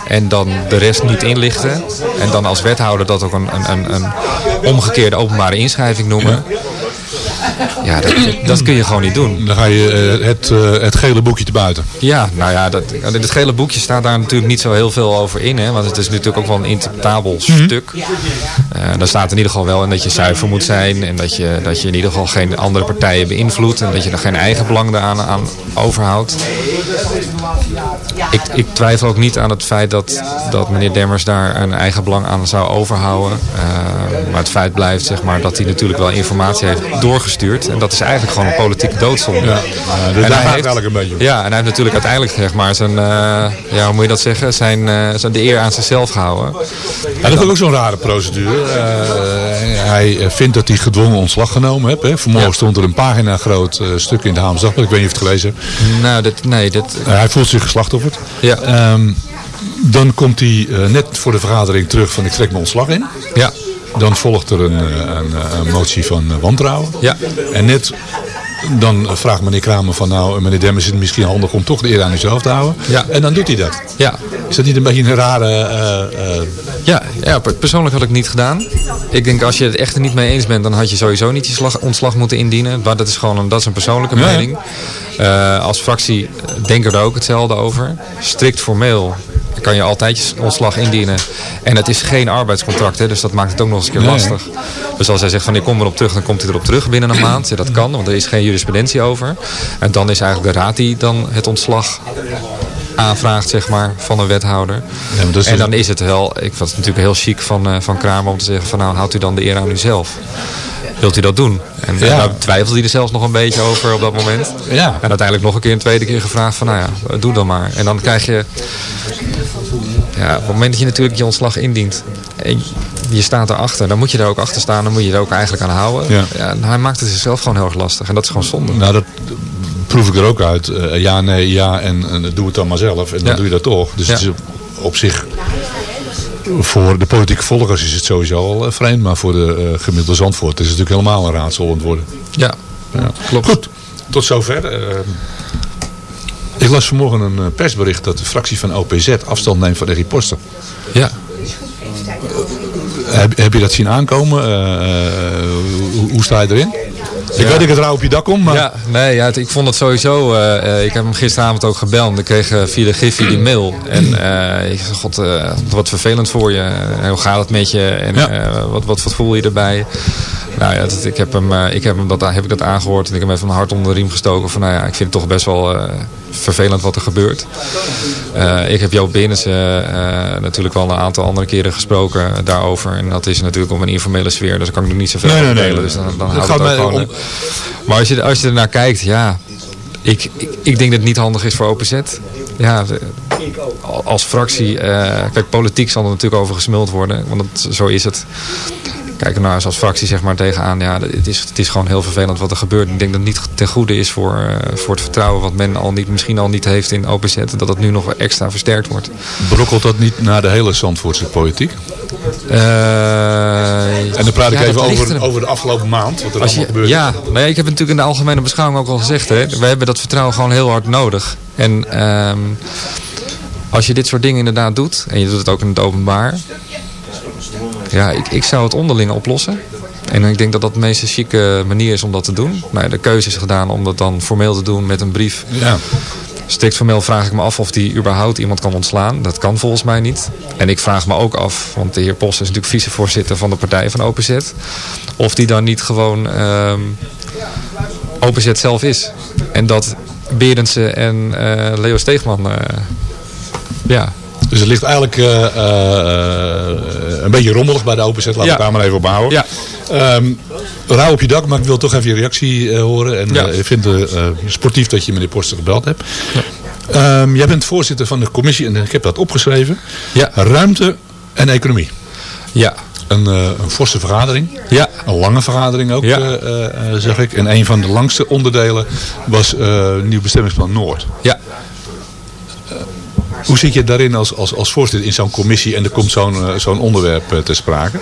en dan de rest niet inlichten. En dan als wethouder dat ook een, een, een omgekeerde openbare inschrijving noemen. Ja, dat, dat kun je gewoon niet doen. Dan ga je eh, het, eh, het gele boekje te buiten. Ja, nou ja, dat, in het gele boekje staat daar natuurlijk niet zo heel veel over in. Hè, want het is natuurlijk ook wel een interpretabel stuk. Eh daar staat in ieder geval wel in dat je zuiver moet zijn. En dat je, dat je in ieder geval geen andere partijen beïnvloedt. En dat je er geen eigen belang aan, aan overhoudt. Ik, ik twijfel ook niet aan het feit dat, dat meneer Demmers daar een eigen belang aan zou overhouden. Maar het feit blijft zeg maar, dat hij natuurlijk wel informatie heeft doorgestuurd stuurt. En dat is eigenlijk gewoon een politieke doodzonde. Ja, En daar hij heeft- eigenlijk een beetje. Ja, en hij heeft natuurlijk uiteindelijk zeg maar, zijn, eh, ja, hoe moet je dat zeggen, zijn, eh, zijn de eer aan zichzelf gehouden. Ja, dat is ook zo'n rare procedure. Eh, hij vindt dat hij gedwongen ontslag genomen heeft. Hè. Vanmorgen stond er een pagina groot stuk in de Haams Dagblad. Ik weet niet of je het gelezen hebt. Nou, dit, nee. Eh, hij voelt zich geslachtofferd. Ja. Ehm, dan komt hij net voor de vergadering terug van ik trek mijn ontslag in. Ja. Dan volgt er een, eh, een, een motie van eh, wantrouwen. Ja. En net dan eh, vraagt meneer Kramer van nou meneer Demmers is het misschien handig om toch de eer aan uzelf te houden. Ja. En dan doet hij dat. Ja. Is dat niet een beetje een rare... eh, eh, Ja, ja, per- persoonlijk had ik niet gedaan. Ik denk als je het echt er niet mee eens bent, dan had je sowieso niet je slag, ontslag moeten indienen. Maar dat is gewoon een, dat is een persoonlijke Ja, ja. Eh, als fractie denken we er ook hetzelfde over. Strikt formeel kan je altijd je ontslag indienen. En het is geen arbeidscontract, hè, dus dat maakt het ook nog eens een keer Nee. lastig. Dus als hij zegt van ik kom erop terug, dan komt hij erop terug binnen een maand. Ja, dat kan, want er is geen jurisprudentie over. En dan is eigenlijk de raad die dan het ontslag aanvraagt zeg maar, van een wethouder. Ja, is en dus- dan is het wel, ik was natuurlijk heel chic van, eh, van Kramer om te zeggen van nou houdt u dan de eer aan uzelf. Wilt u dat doen? En Ja. daar twijfelde hij er zelfs nog een beetje over op dat moment. Ja. En uiteindelijk nog een keer een tweede keer gevraagd van nou ja, doe dan maar. En dan krijg je, ja, op het moment dat je natuurlijk je ontslag indient en je staat erachter, dan moet je daar ook achter staan, dan moet je er ook eigenlijk aan houden. Ja. hij maakt het zichzelf gewoon heel erg lastig en dat is gewoon zonde. Nou, dat proef ik er ook uit. Eh, ja, nee, ja en, en doe het dan maar zelf. En dan Ja. doe je dat toch. Dus het is op, op zich... Voor de politieke volgers is het sowieso al eh, vreemd. Maar voor de eh, gemiddelde Zandvoort is het natuurlijk helemaal een raadsel worden. Ja, Ja. klopt. Goed, tot zover. Eh, ik las vanmorgen een persbericht dat de fractie van OPZ afstand neemt van de riposte. Ja. Heb, heb je dat zien aankomen? Hoe, hoe sta je erin? Ik weet dat ik het rauw op je dak kom, maar... Ja, nee, ja, ik vond het sowieso. eh, eh, ik heb hem gisteravond ook gebeld. Ik kreeg eh, via de Giffy die mail. En ik zei, god, wat vervelend voor je. Hoe gaat het met je? En Ja. wat, wat, wat voel je erbij? Nou ja, dat, ik heb hem, ik heb hem dat, heb ik dat aangehoord. En ik heb hem even mijn hart onder de riem gestoken. Van nou ja, ik vind het toch best wel vervelend wat er gebeurt. Eh, ik heb Joop Binnensen eh, natuurlijk wel een aantal andere keren gesproken daarover. En dat is natuurlijk op een informele sfeer. Dus daar kan ik nog niet zoveel Nee, over nee, nee. delen. Dus dan, dan houdt het ook gewoon... om- Maar als je, als je ernaar kijkt, ja... Ik, ik, ik denk dat het niet handig is voor OPZ. Ja, als fractie... eh, kijk, politiek zal er natuurlijk over gesmuld worden. Want zo is het. Kijk er nou eens als fractie zeg maar tegenaan. Ja, het is, het is gewoon heel vervelend wat er gebeurt. Ik denk dat het niet ten goede is voor, eh, voor het vertrouwen... wat men al niet, misschien al niet heeft in OPZ. Dat het nu nog extra versterkt wordt. Brokkelt dat niet naar de hele Zandvoortse politiek? Eh, En dan praat ik ja, even dat over, er- over de afgelopen maand, wat er Als je, allemaal gebeurt. ja, maar ik heb het natuurlijk in de algemene beschouwing ook al gezegd. Hè. We hebben dat vertrouwen gewoon heel hard nodig. En ehm, als je dit soort dingen inderdaad doet, en je doet het ook in het openbaar. Ja, ik, ik zou het onderling oplossen. En ik denk dat dat de meest chique manier is om dat te doen. Nou, ja, de keuze is gedaan om dat dan formeel te doen met een brief. Ja. Strikt formeel vraag ik me af of die überhaupt iemand kan ontslaan. Dat kan volgens mij niet. En ik vraag me ook af, want de heer Post is natuurlijk vicevoorzitter van de partij van OPZ. Of die dan niet gewoon ehm OPZ zelf is. En dat Berendsen en eh, Leo Steegman, eh, ja, Dus het ligt eigenlijk eh, eh, een beetje rommelig bij de OPZ. Laten we daar maar even op houden. Ja. Ehm, rauw op je dak, maar ik wil toch even je reactie eh, horen. En ik vind het sportief dat je meneer Poster gebeld hebt. Ehm, jij bent voorzitter van de commissie, en ik heb dat opgeschreven. Ja. Ruimte en economie. ja, Een, een forse vergadering. ja. Een lange vergadering ook, Ja. zag ik. En een van de langste onderdelen was nieuw bestemmingsplan Noord. ja. Hoe zit je daarin als, als, als voorzitter in zo'n commissie en er komt zo'n eh, zo'n onderwerp eh, ter sprake?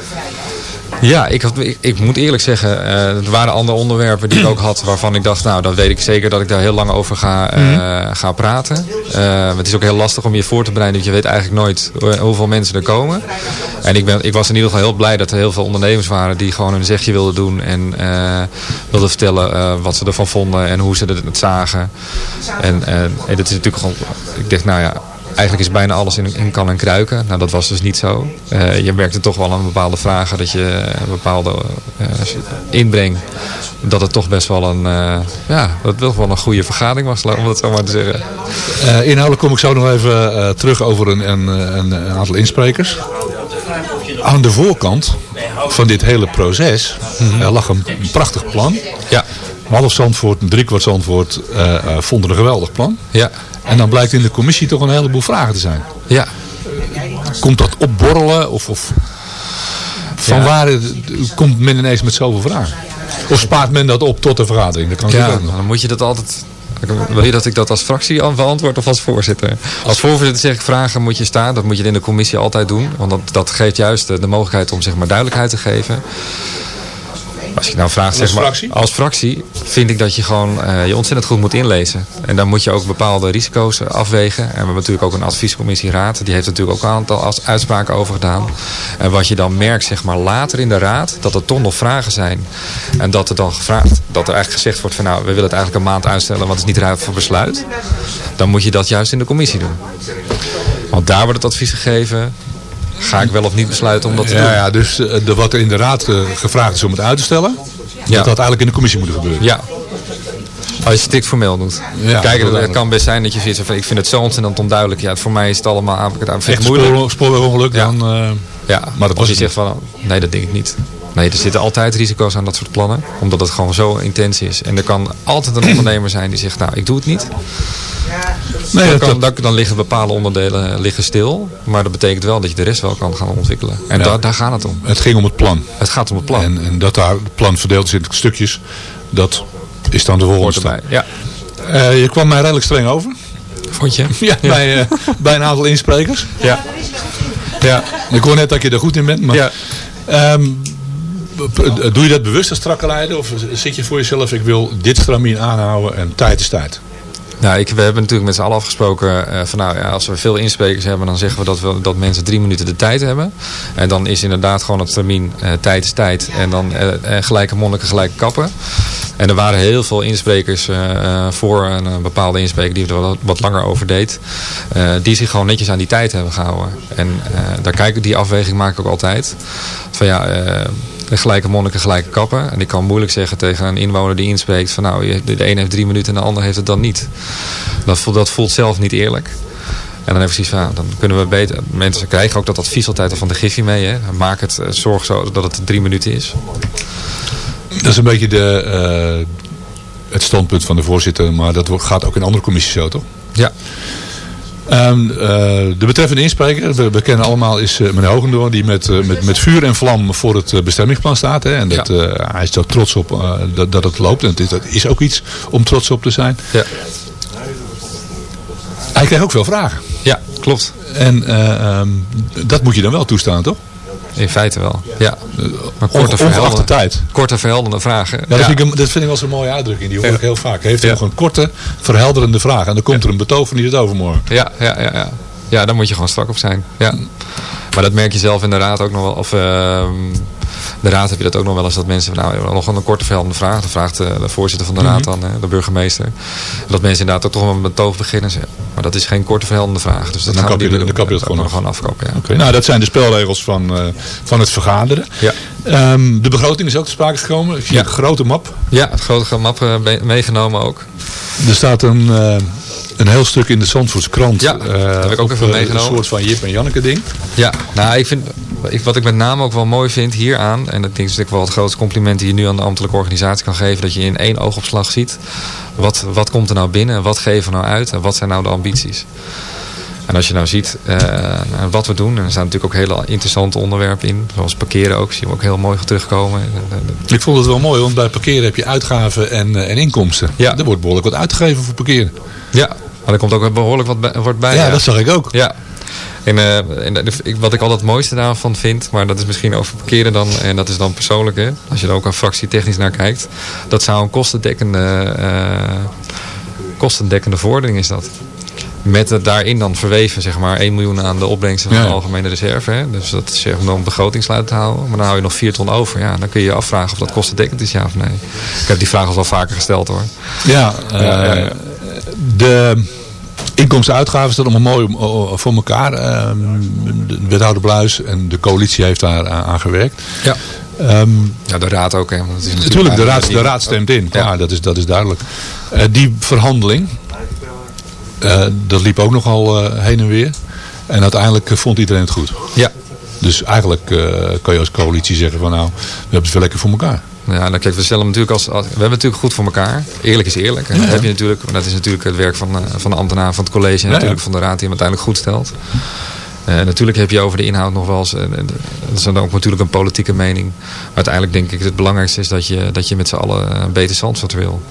Ja, ik, had, ik, ik moet eerlijk zeggen, eh, er waren andere onderwerpen die ik ook had waarvan ik dacht, nou, dan weet ik zeker dat ik daar heel lang over ga, eh, ga praten. Eh, het is ook heel lastig om je voor te bereiden, want je weet eigenlijk nooit hoe- hoeveel mensen er komen. En ik, ben, ik was in ieder geval heel blij dat er heel veel ondernemers waren die gewoon hun zegje wilden doen en eh, wilden vertellen eh, wat ze ervan vonden en hoe ze het zagen. En, en, en dat is natuurlijk gewoon, ik dacht, nou ja, Eigenlijk is bijna alles in, in kan en kruiken. Nou, dat was dus niet zo. Eh, je merkte toch wel aan bepaalde vragen dat je een bepaalde eh, inbreng. Dat het toch best wel een, eh, ja, dat wel een goede vergadering was, om het zo maar te zeggen. Inhoudelijk kom ik zo nog even terug over een, een, aantal insprekers. aan de voorkant van dit hele proces er lag een prachtig plan. Ja. Half Zandvoort, driekwart Zandvoort eh, eh, vonden een geweldig plan. Ja. En dan blijkt in de commissie toch een heleboel vragen te zijn. Ja. Komt dat opborrelen? Of, of van Ja. waar eh, komt men ineens met zoveel vragen? Of spaart men dat op tot de vergadering? Dat kan Ja, natuurlijk ook nog. dan moet je dat altijd... Wil je dat ik dat als fractie aan beantwoord of als voorzitter? Als voorzitter zeg ik vragen moet je staan. Dat moet je in de commissie altijd doen. Want dat, dat geeft juist de, de mogelijkheid om zeg maar, duidelijkheid te geven. Als je nou vraagt, Als zeg maar, fractie? als fractie vind ik dat je gewoon eh, je ontzettend goed moet inlezen. En dan moet je ook bepaalde risico's eh, afwegen. En we hebben natuurlijk ook een adviescommissie raad. Die heeft natuurlijk ook een aantal als- uitspraken over gedaan. En wat je dan merkt, zeg maar later in de raad, dat er toch nog vragen zijn. En dat er dan gevraagd, dat er eigenlijk gezegd wordt van nou, we willen het eigenlijk een maand uitstellen, want het is niet ruim voor besluit. Dan moet je dat juist in de commissie doen. Want daar wordt het advies gegeven. Ga ik wel of niet besluiten om dat te doen? Ja, ja, dus eh, de, wat er in de raad eh, gevraagd is om het uit te stellen, dat had eigenlijk in de commissie moeten gebeuren. Ja. Als je het strikt formeel doet. Ja, Kijk, het kan best zijn dat je zoiets van, ik vind het zo ontzettend onduidelijk. Ja, voor mij is het allemaal aan het ik Echt moeilijk. spoor, spoorwegongeluk, Ja. dan... eh, Ja, maar dat als was je zegt van, nee dat denk ik niet. Nee, er zitten altijd risico's aan dat soort plannen. Omdat het gewoon zo intens is. En er kan altijd een ondernemer zijn die zegt, nou ik doe het niet. Nee, dan, dat- kan, dan, dan liggen bepaalde onderdelen eh, liggen stil. Maar dat betekent wel dat je de rest wel kan gaan ontwikkelen. En Ja. daar, daar gaat het om. Het ging om het plan. Het gaat om het plan. En, en dat daar het plan verdeeld is in stukjes, dat is dan de volgende stap. ja. Eh, je kwam mij redelijk streng over. Vond je? Ja, Bij, eh, bij een aantal insprekers. Ja. ja. Ik hoor net dat je er goed in bent. Maar, Ja. Ehm, b- doe je dat bewust als strakke leider? Of zit je voor jezelf, ik wil dit stramien aanhouden en tijd is tijd? Nou, ik, we hebben natuurlijk met z'n allen afgesproken eh, van nou ja, als we veel insprekers hebben, dan zeggen we dat, we dat mensen drie minuten de tijd hebben. En dan is inderdaad gewoon het termijn eh, tijd is tijd. En dan eh, eh, gelijke monniken, gelijke kappen. En er waren heel veel insprekers eh, eh, voor een, eh, bepaalde inspreker die er wat, wat langer over deed. eh, die zich gewoon netjes aan die tijd hebben gehouden. En eh, daar kijk ik, die afweging maak ik ook altijd. Van ja, eh, de gelijke monniken, gelijke kappen. En ik kan moeilijk zeggen tegen een inwoner die inspreekt van nou, je- de een heeft drie minuten en de ander heeft het dan niet. Dat voelt, dat voelt zelf niet eerlijk. En dan even zoiets van, dan kunnen we beter. Mensen krijgen ook dat advies altijd al van de Giffy mee. Hè. Maak het, eh, zorg zo dat het drie minuten is. Dat is een beetje de, eh, het standpunt van de voorzitter, maar dat gaat ook in andere commissies zo, toch? Ja. Ehm, eh, de betreffende inspreker, we, we kennen allemaal, is uh, meneer Hogendoorn, die met, eh, met, met vuur en vlam voor het bestemmingsplan staat. Hè, en dat, hij is er trots op dat, dat het loopt. En dat is ook iets om trots op te zijn. Ja. Hij krijgt ook veel vragen. Ja, klopt. En eh, ehm, dat moet je dan wel toestaan, toch? In feite wel, ja. Maar onge- ongeacht de tijd. Korte verhelderde vragen. Ja, dat, Vind ik, dat vind ik wel zo'n mooie uitdrukking. Die hoor ik heel vaak. Heeft Ja. nog een korte, verhelderende vraag? En dan komt er een betoog van die het overmorgen. Ja, ja, ja, ja. Ja, daar moet je gewoon strak op zijn. Ja. Maar dat merk je zelf in de raad ook nog wel. Of ehm, de raad heb je dat ook nog wel eens. Dat mensen van, nou, nog een korte verhelderde vraag. Dan vraagt eh, de voorzitter van de raad Mhm. dan, eh, de burgemeester. Dat mensen inderdaad ook toch wel met een betoog beginnen. Maar dat is geen korte verhelderde vraag. Dus dat Dan kap je, dan kap je gewoon Dat gewoon ja. Oké, Nou, dat zijn de spelregels van, eh, van het vergaderen. Ja. Ehm, de begroting is ook te sprake gekomen. Zie Ja. een grote map. Ja, het grote map me- meegenomen ook. Er staat een, een heel stuk in de Zandvoortse krant. Ja, dat heb ik ook even meegenomen. Een soort van Jip en Janneke ding. Ja, nou, ik vind, ik, wat ik met name ook wel mooi vind hieraan, en dat denk ik wel het grootste compliment die je nu aan de ambtelijke organisatie kan geven, dat je in één oogopslag ziet, wat, wat komt er nou binnen, wat geven we nou uit en wat zijn nou de ambities. En als je nou ziet eh, wat we doen, en er staan natuurlijk ook hele interessante onderwerpen in, zoals parkeren ook, zien we ook heel mooi terugkomen. Ik vond het wel mooi, want bij parkeren heb je uitgaven en, eh, en inkomsten. Ja. Er wordt behoorlijk wat uitgegeven voor parkeren. Ja, maar er komt ook behoorlijk wat bij, wordt bij. Ja, dat zag ik ook. Ja. En, eh, en ik- wat ik altijd het mooiste daarvan vind, maar dat is misschien over parkeren dan, en dat is dan persoonlijk, hè, als je er ook aan fractietechnisch naar kijkt, dat zou een kostendekkende, eh, kostendekkende vordering is dat. Met het daarin dan verweven, zeg maar, 1 miljoen aan de opbrengsten van Ja. de algemene reserve. Hè. Dus dat is zeg maar om begrotingssluit te houden. Maar dan hou je nog 4 ton over. Ja, dan kun je je afvragen of dat kostendekkend is, ja of nee. Ik heb die vraag al wel vaker gesteld hoor. Ja, ja. eh, de inkomsten en uitgaven staan allemaal mooi voor elkaar. Ehm, de wethouder Bluis en de coalitie heeft daar aan, aan gewerkt. Ja. Ehm, Ja, de raad ook. Hè. want dat is natuurlijk, de raad, de raad stemt in. Ja. dat, is, dat is duidelijk. Eh, die verhandeling, eh, dat liep ook nogal eh, heen en weer. En uiteindelijk eh, vond iedereen het goed. Ja, Dus eigenlijk eh, kan je als coalitie zeggen van nou, we hebben het wel lekker voor elkaar. Ja, dan kijk, we stellen natuurlijk als, als- we hebben het natuurlijk goed voor elkaar. Eerlijk is eerlijk. En dat, heb je natuurlijk, dat is natuurlijk het werk van, eh, van de ambtenaar van het college en natuurlijk van de raad die hem uiteindelijk goed stelt. Eh, natuurlijk heb je over de inhoud nog wel eens, en- en dat is dan ook natuurlijk een politieke mening. Maar uiteindelijk denk ik het belangrijkste is dat je, dat je met z'n allen een beter Zandvoort wil.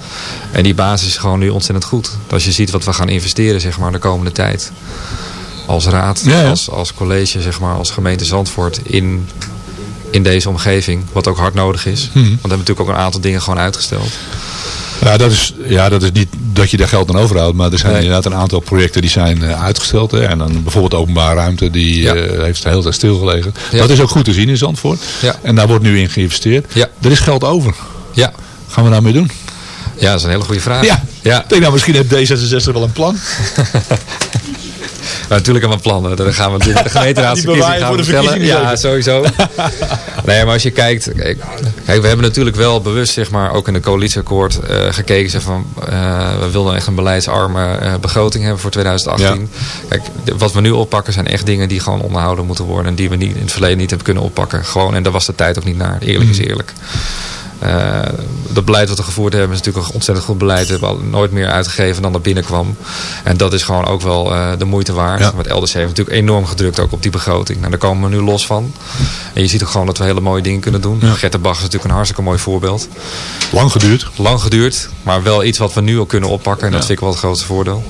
En die basis is gewoon nu ontzettend goed. Als je ziet wat we gaan investeren zeg maar, de komende tijd. Als raad, Ja, ja. Als, als college, zeg maar, als gemeente Zandvoort in, in deze omgeving. Wat ook hard nodig is. Mhm. Want we hebben natuurlijk ook een aantal dingen gewoon uitgesteld. Ja, dat is, ja, dat is niet dat je daar geld aan overhoudt. Maar er zijn Nee. inderdaad een aantal projecten die zijn eh, uitgesteld. Hè. En dan bijvoorbeeld openbare ruimte, die Ja. eh, heeft de hele tijd stilgelegen. Ja. Dat is ook goed te zien in Zandvoort. Ja. En daar wordt nu in geïnvesteerd. Ja. Er is geld over. Ja. Gaan we daarmee doen? Ja, dat is een hele goede vraag. Ja. ja. Ik denk nou, misschien heeft D66 wel een plan. Maar natuurlijk hebben we plannen. Dan gaan we de gemeenteraadsverkiezingen Die gaan de vertellen. Ja, sowieso. nee, maar als je kijkt. Kijk, kijk, we hebben natuurlijk wel bewust, zeg maar, ook in een coalitieakkoord eh, gekeken. Zeg van, eh, we wilden echt een beleidsarme eh, begroting hebben voor 2018. Kijk, de- wat we nu oppakken zijn echt dingen die gewoon onderhouden moeten worden. En die we niet, in het verleden niet hebben kunnen oppakken. Gewoon, en daar was de tijd ook niet naar. Eerlijk is eerlijk. Eh, dat beleid wat we gevoerd hebben is natuurlijk een ontzettend goed beleid. We hebben al nooit meer uitgegeven dan er binnenkwam. En dat is gewoon ook wel eh, de moeite waard. Ja. Want LDC heeft natuurlijk enorm gedrukt ook op die begroting. Nou, daar komen we nu los van. En je ziet ook gewoon dat we hele mooie dingen kunnen doen. Ja. Getterbach is natuurlijk een hartstikke mooi voorbeeld. Lang geduurd. Lang geduurd, maar wel iets wat we nu ook kunnen oppakken. En dat vind ik wel het grootste voordeel.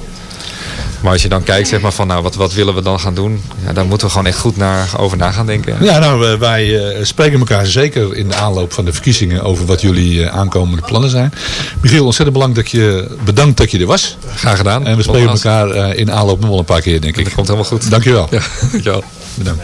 Maar als je dan kijkt, zeg maar van nou, wat, wat willen we dan gaan doen? Ja, daar moeten we gewoon echt goed naar, over na gaan denken. Ja, nou, wij eh, spreken elkaar zeker in de aanloop van de verkiezingen over wat jullie eh, aankomende plannen zijn. Michiel, ontzettend belangrijk dat je, bedankt dat je er was. Graag gedaan. En we spreken elkaar eh, in aanloop nog wel een paar keer, denk ik. Dat komt helemaal goed. Dankjewel. Ja, dankjewel. Bedankt.